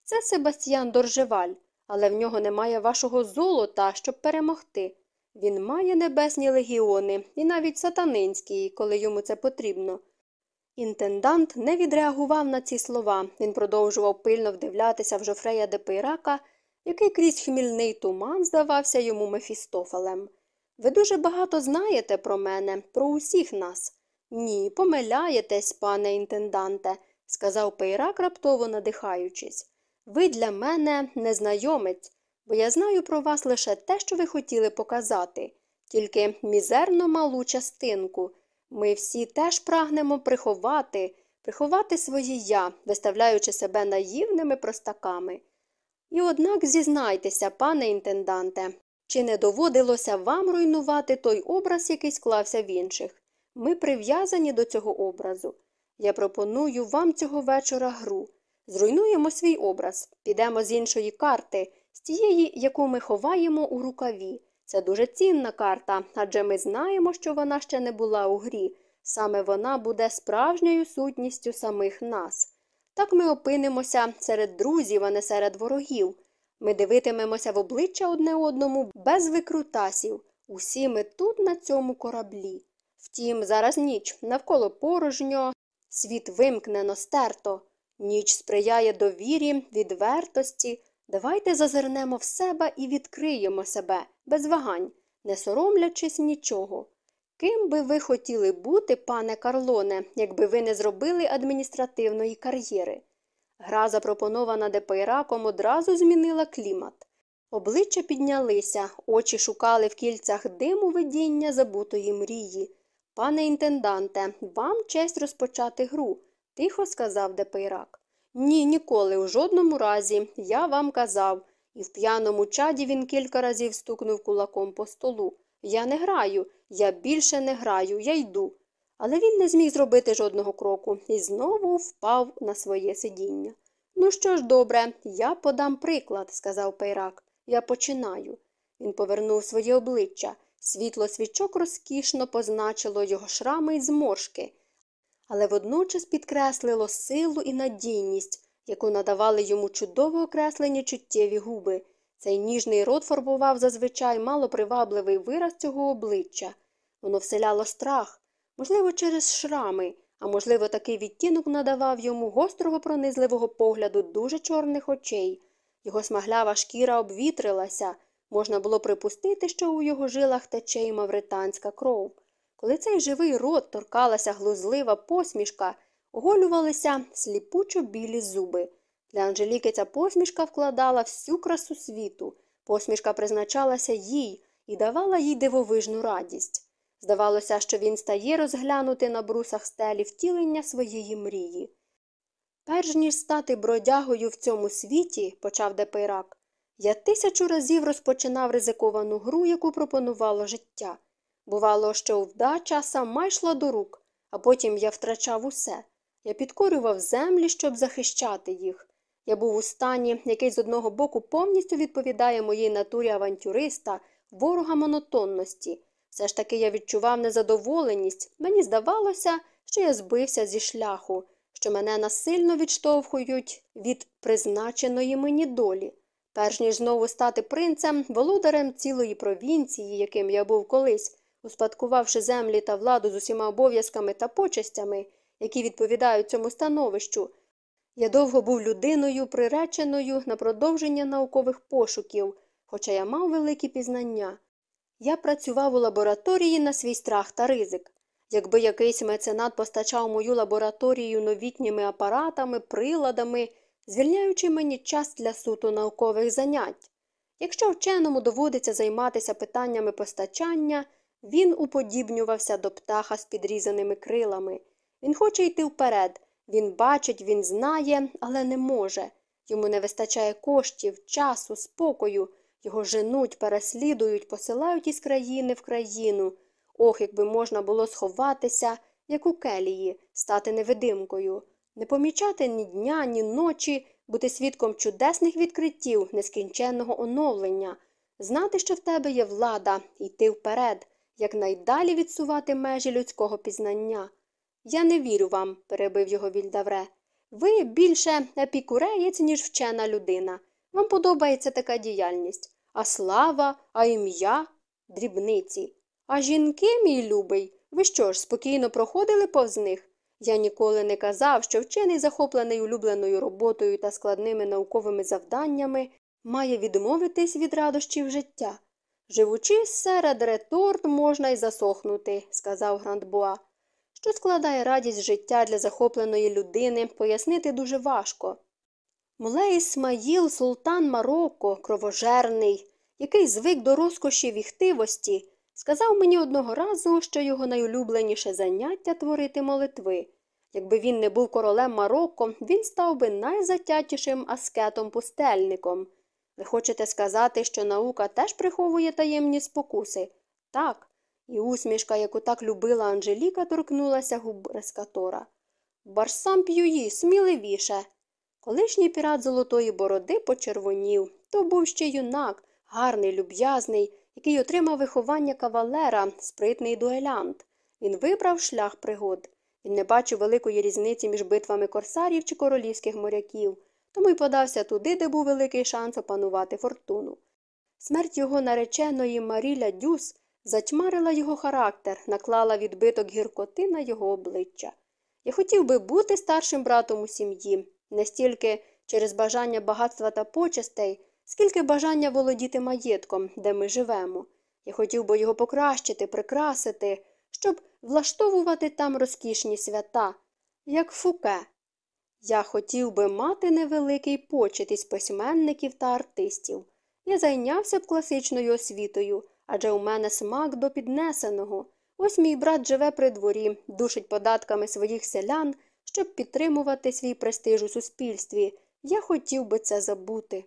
Це Себастьян Доржеваль, але в нього немає вашого золота, щоб перемогти. Він має небесні легіони і навіть сатанинські, коли йому це потрібно. Інтендант не відреагував на ці слова. Він продовжував пильно вдивлятися в жофрея де Пейрака, який крізь хмільний туман здавався йому Мефістофелем. Ви дуже багато знаєте про мене, про усіх нас. Ні, помиляєтесь, пане інтенданте, сказав Пейрак, раптово надихаючись. Ви для мене незнайомець, бо я знаю про вас лише те, що ви хотіли показати, тільки мізерно малу частинку. Ми всі теж прагнемо приховати, приховати своє я, виставляючи себе наївними простаками. І однак зізнайтеся, пане інтенданте, чи не доводилося вам руйнувати той образ, який склався в інших? Ми прив'язані до цього образу. Я пропоную вам цього вечора гру. Зруйнуємо свій образ, підемо з іншої карти, з тієї, яку ми ховаємо у рукаві. Це дуже цінна карта, адже ми знаємо, що вона ще не була у грі. Саме вона буде справжньою сутністю самих нас. Так ми опинимося серед друзів, а не серед ворогів. Ми дивитимемося в обличчя одне одному без викрутасів. Усі ми тут, на цьому кораблі. Втім, зараз ніч, навколо порожньо, світ вимкнено, стерто. Ніч сприяє довірі, відвертості. Давайте зазирнемо в себе і відкриємо себе, без вагань, не соромлячись нічого. Ким би ви хотіли бути, пане Карлоне, якби ви не зробили адміністративної кар'єри? Гра, запропонована Депейраком, одразу змінила клімат. Обличчя піднялися, очі шукали в кільцях диму видіння забутої мрії. Пане інтенданте, вам честь розпочати гру, тихо сказав Депейрак. Ні, ніколи, у жодному разі, я вам казав, і в п'яному чаді він кілька разів стукнув кулаком по столу. Я не граю, я більше не граю, я йду. Але він не зміг зробити жодного кроку і знову впав на своє сидіння. Ну що ж, добре, я подам приклад, сказав Пейрак. Я починаю. Він повернув своє обличчя. Світло свічок розкішно позначило його шрами й зморшки, але водночас підкреслило силу і надійність, яку надавали йому чудово окреслені чуттєві губи. Цей ніжний рот фарбував зазвичай малопривабливий вираз цього обличчя. Воно вселяло страх, можливо, через шрами, а можливо, такий відтінок надавав йому гострого пронизливого погляду дуже чорних очей. Його смаглява шкіра обвітрилася, можна було припустити, що у його жилах тече й мавританська кров. Коли цей живий рот торкалася глузлива посмішка, оголювалися сліпучо білі зуби. Для Анжеліки ця посмішка вкладала всю красу світу. Посмішка призначалася їй і давала їй дивовижну радість. Здавалося, що він стає розглянути на брусах стелі втілення своєї мрії. Перш ніж стати бродягою в цьому світі, почав Депейрак, я тисячу разів розпочинав ризиковану гру, яку пропонувало життя. Бувало, що удача сама йшла до рук, а потім я втрачав усе. Я підкорював землі, щоб захищати їх. Я був у стані, який з одного боку повністю відповідає моїй натурі авантюриста, ворога монотонності. Все ж таки я відчував незадоволеність, мені здавалося, що я збився зі шляху, що мене насильно відштовхують від призначеної мені долі. Перш ніж знову стати принцем, володарем цілої провінції, яким я був колись, успадкувавши землі та владу з усіма обов'язками та почестями, які відповідають цьому становищу, я довго був людиною, приреченою на продовження наукових пошуків, хоча я мав великі пізнання. Я працював у лабораторії на свій страх та ризик. Якби якийсь меценат постачав мою лабораторію новітніми апаратами, приладами, звільняючи мені час для суто наукових занять. Якщо вченому доводиться займатися питаннями постачання, він уподібнювався до птаха з підрізаними крилами. Він хоче йти вперед, він бачить, він знає, але не може. Йому не вистачає коштів, часу, спокою, його женуть, переслідують, посилають із країни в країну. Ох, якби можна було сховатися, як у келії, стати невидимкою, не помічати ні дня, ні ночі, бути свідком чудесних відкриттів, нескінченного оновлення, знати, що в тебе є влада, йти вперед, якнайдалі відсувати межі людського пізнання. Я не вірю вам, перебив його Вільдавре. Ви більше епікуреєць, ніж вчена людина. Вам подобається така діяльність. А слава, а ім'я дрібниці. А жінки, мій любий, ви що ж, спокійно проходили повз них? Я ніколи не казав, що вчений, захоплений улюбленою роботою та складними науковими завданнями, має відмовитись від радощів життя. Живучи серед реторт, можна й засохнути, сказав Грандбуа. Що складає радість життя для захопленої людини, пояснити дуже важко. Мулей Ісмаїл, султан Марокко, кровожерний, який звик до розкоші віхтивості, сказав мені одного разу, що його найулюбленіше заняття творити молитви. Якби він не був королем Марокко, він став би найзатятішим аскетом пустельником. Ви хочете сказати, що наука теж приховує таємні спокуси? Так. І усмішка, яку так любила Анжеліка, торкнулася губ рескатора. Барсам п'юї, сміливіше. Колишній пірат Золотої Бороди почервонів. То був ще юнак, гарний, люб'язний, який отримав виховання кавалера, спритний дуелянт. Він вибрав шлях пригод. Він не бачив великої різниці між битвами корсарів чи королівських моряків, тому й подався туди, де був великий шанс опанувати фортуну. Смерть його нареченої Маріля Дюс затьмарила його характер, наклала відбиток гіркоти на його обличчя. Я хотів би бути старшим братом у сім'ї, не стільки через бажання багатства та почестей, скільки бажання володіти маєтком, де ми живемо. Я хотів би його покращити, прикрасити, щоб влаштовувати там розкішні свята, як фуке. Я хотів би мати невеликий почет із письменників та артистів. Я зайнявся б класичною освітою, адже у мене смак до піднесеного. Ось мій брат живе при дворі, душить податками своїх селян, щоб підтримувати свій престиж у суспільстві. Я хотів би це забути.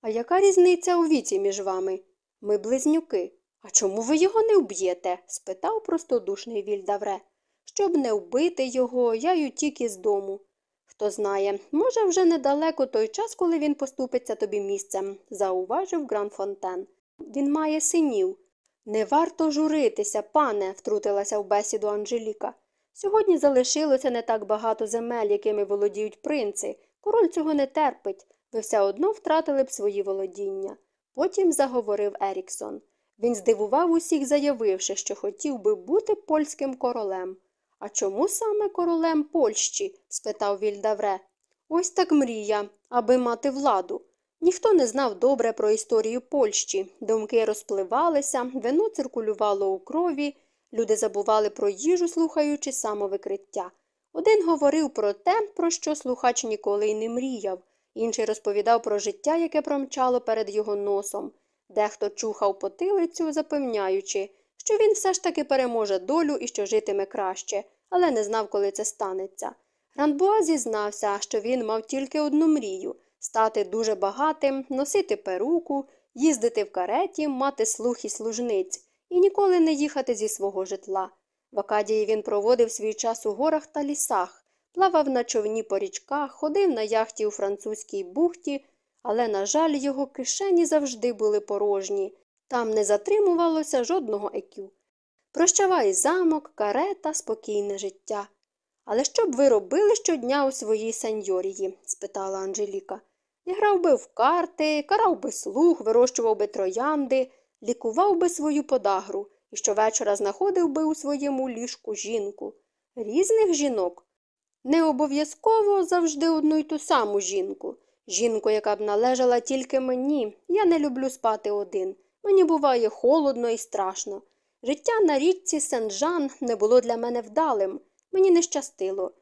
А яка різниця у віці між вами? Ми близнюки. А чому ви його не вб'єте? спитав простодушний Вільдавре. Щоб не вбити його, я й утік із дому. Хто знає, може, вже недалеко той час, коли він поступиться тобі місцем, зауважив Гранфонтен. Він має синів. Не варто журитися, пане, втрутилася в бесіду Анжеліка. Сьогодні залишилося не так багато земель, якими володіють принци. Король цього не терпить. Ви все одно втратили б свої володіння. Потім заговорив Еріксон. Він здивував усіх, заявивши, що хотів би бути польським королем. А чому саме королем Польщі? спитав Вільдавре. Ось так мрія, аби мати владу. Ніхто не знав добре про історію Польщі. Думки розпливалися, вино циркулювало у крові, люди забували про їжу, слухаючи самовикриття. Один говорив про те, про що слухач ніколи й не мріяв, інший розповідав про життя, яке промчало перед його носом. Дехто чухав потилицю, запевняючи, що він все ж таки переможе долю і що житиме краще, але не знав, коли це станеться. Гранбуа зізнався, що він мав тільки одну мрію стати дуже багатим, носити перуку, їздити в кареті, мати слух і служниць і ніколи не їхати зі свого житла. В Акадії він проводив свій час у горах та лісах, плавав на човні по річках, ходив на яхті у французькій бухті, але, на жаль, його кишені завжди були порожні. Там не затримувалося жодного екю. Прощавай замок, карета, спокійне життя. Але що б ви робили щодня у своїй сеньорії? спитала Анжеліка. і грав би в карти, карав би слуг, вирощував би троянди, лікував би свою подагру і щовечора знаходив би у своєму ліжку жінку. Різних жінок. Не обов'язково завжди одну й ту саму жінку. Жінку, яка б належала тільки мені. Я не люблю спати один. Мені буває холодно і страшно. Життя на річці Сен-Жан не було для мене вдалим. Мені не щастило.